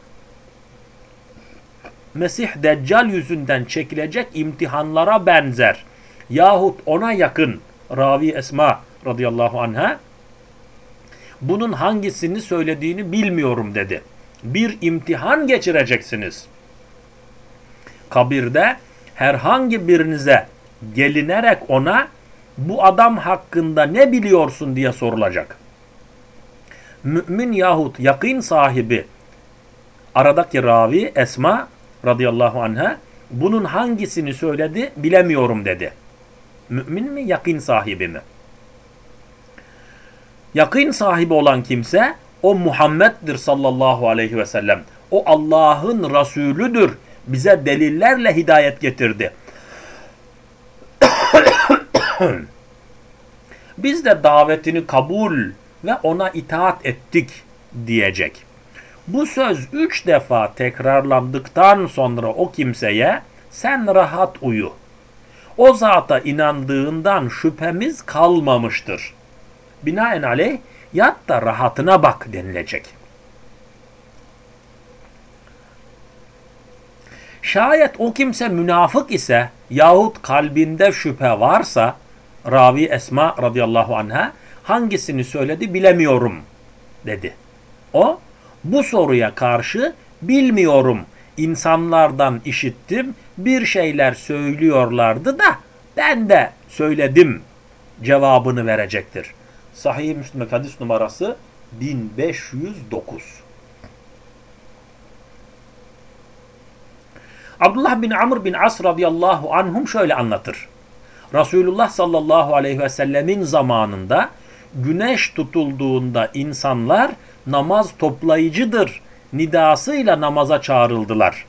Mesih Deccal yüzünden çekilecek imtihanlara benzer yahut ona yakın Ravi Esma radıyallahu anha bunun hangisini söylediğini bilmiyorum dedi. Bir imtihan geçireceksiniz kabirde herhangi birinize gelinerek ona bu adam hakkında ne biliyorsun diye sorulacak. Mümin yahut yakın sahibi aradaki ravi Esma radıyallahu anha bunun hangisini söyledi bilemiyorum dedi. Mümin mi yakın sahibi mi? Yakın sahibi olan kimse o Muhammed'dir sallallahu aleyhi ve sellem. O Allah'ın Resulüdür bize delillerle hidayet getirdi. Biz de davetini kabul ve ona itaat ettik diyecek. Bu söz üç defa tekrarlandıktan sonra o kimseye sen rahat uyu. O zata inandığından şüphemiz kalmamıştır. Binaenaleyh yat da rahatına bak denilecek. Şayet o kimse münafık ise yahut kalbinde şüphe varsa ravi Esma radıyallahu anha hangisini söyledi bilemiyorum dedi. O bu soruya karşı bilmiyorum insanlardan işittim bir şeyler söylüyorlardı da ben de söyledim cevabını verecektir. Sahih Müslim hadis numarası 1509. Abdullah bin Amr bin As radıyallahu anhum şöyle anlatır. Resulullah sallallahu aleyhi ve sellemin zamanında güneş tutulduğunda insanlar namaz toplayıcıdır nidasıyla namaza çağrıldılar.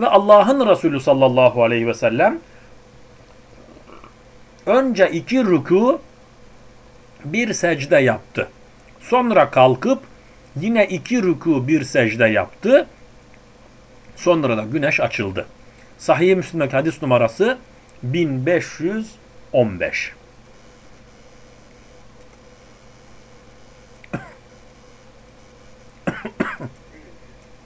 Ve Allah'ın Resulü sallallahu aleyhi ve sellem önce iki rükû bir secde yaptı. Sonra kalkıp yine iki rükû bir secde yaptı Sonra da güneş açıldı. Sahih-i Müslim'deki hadis numarası 1515.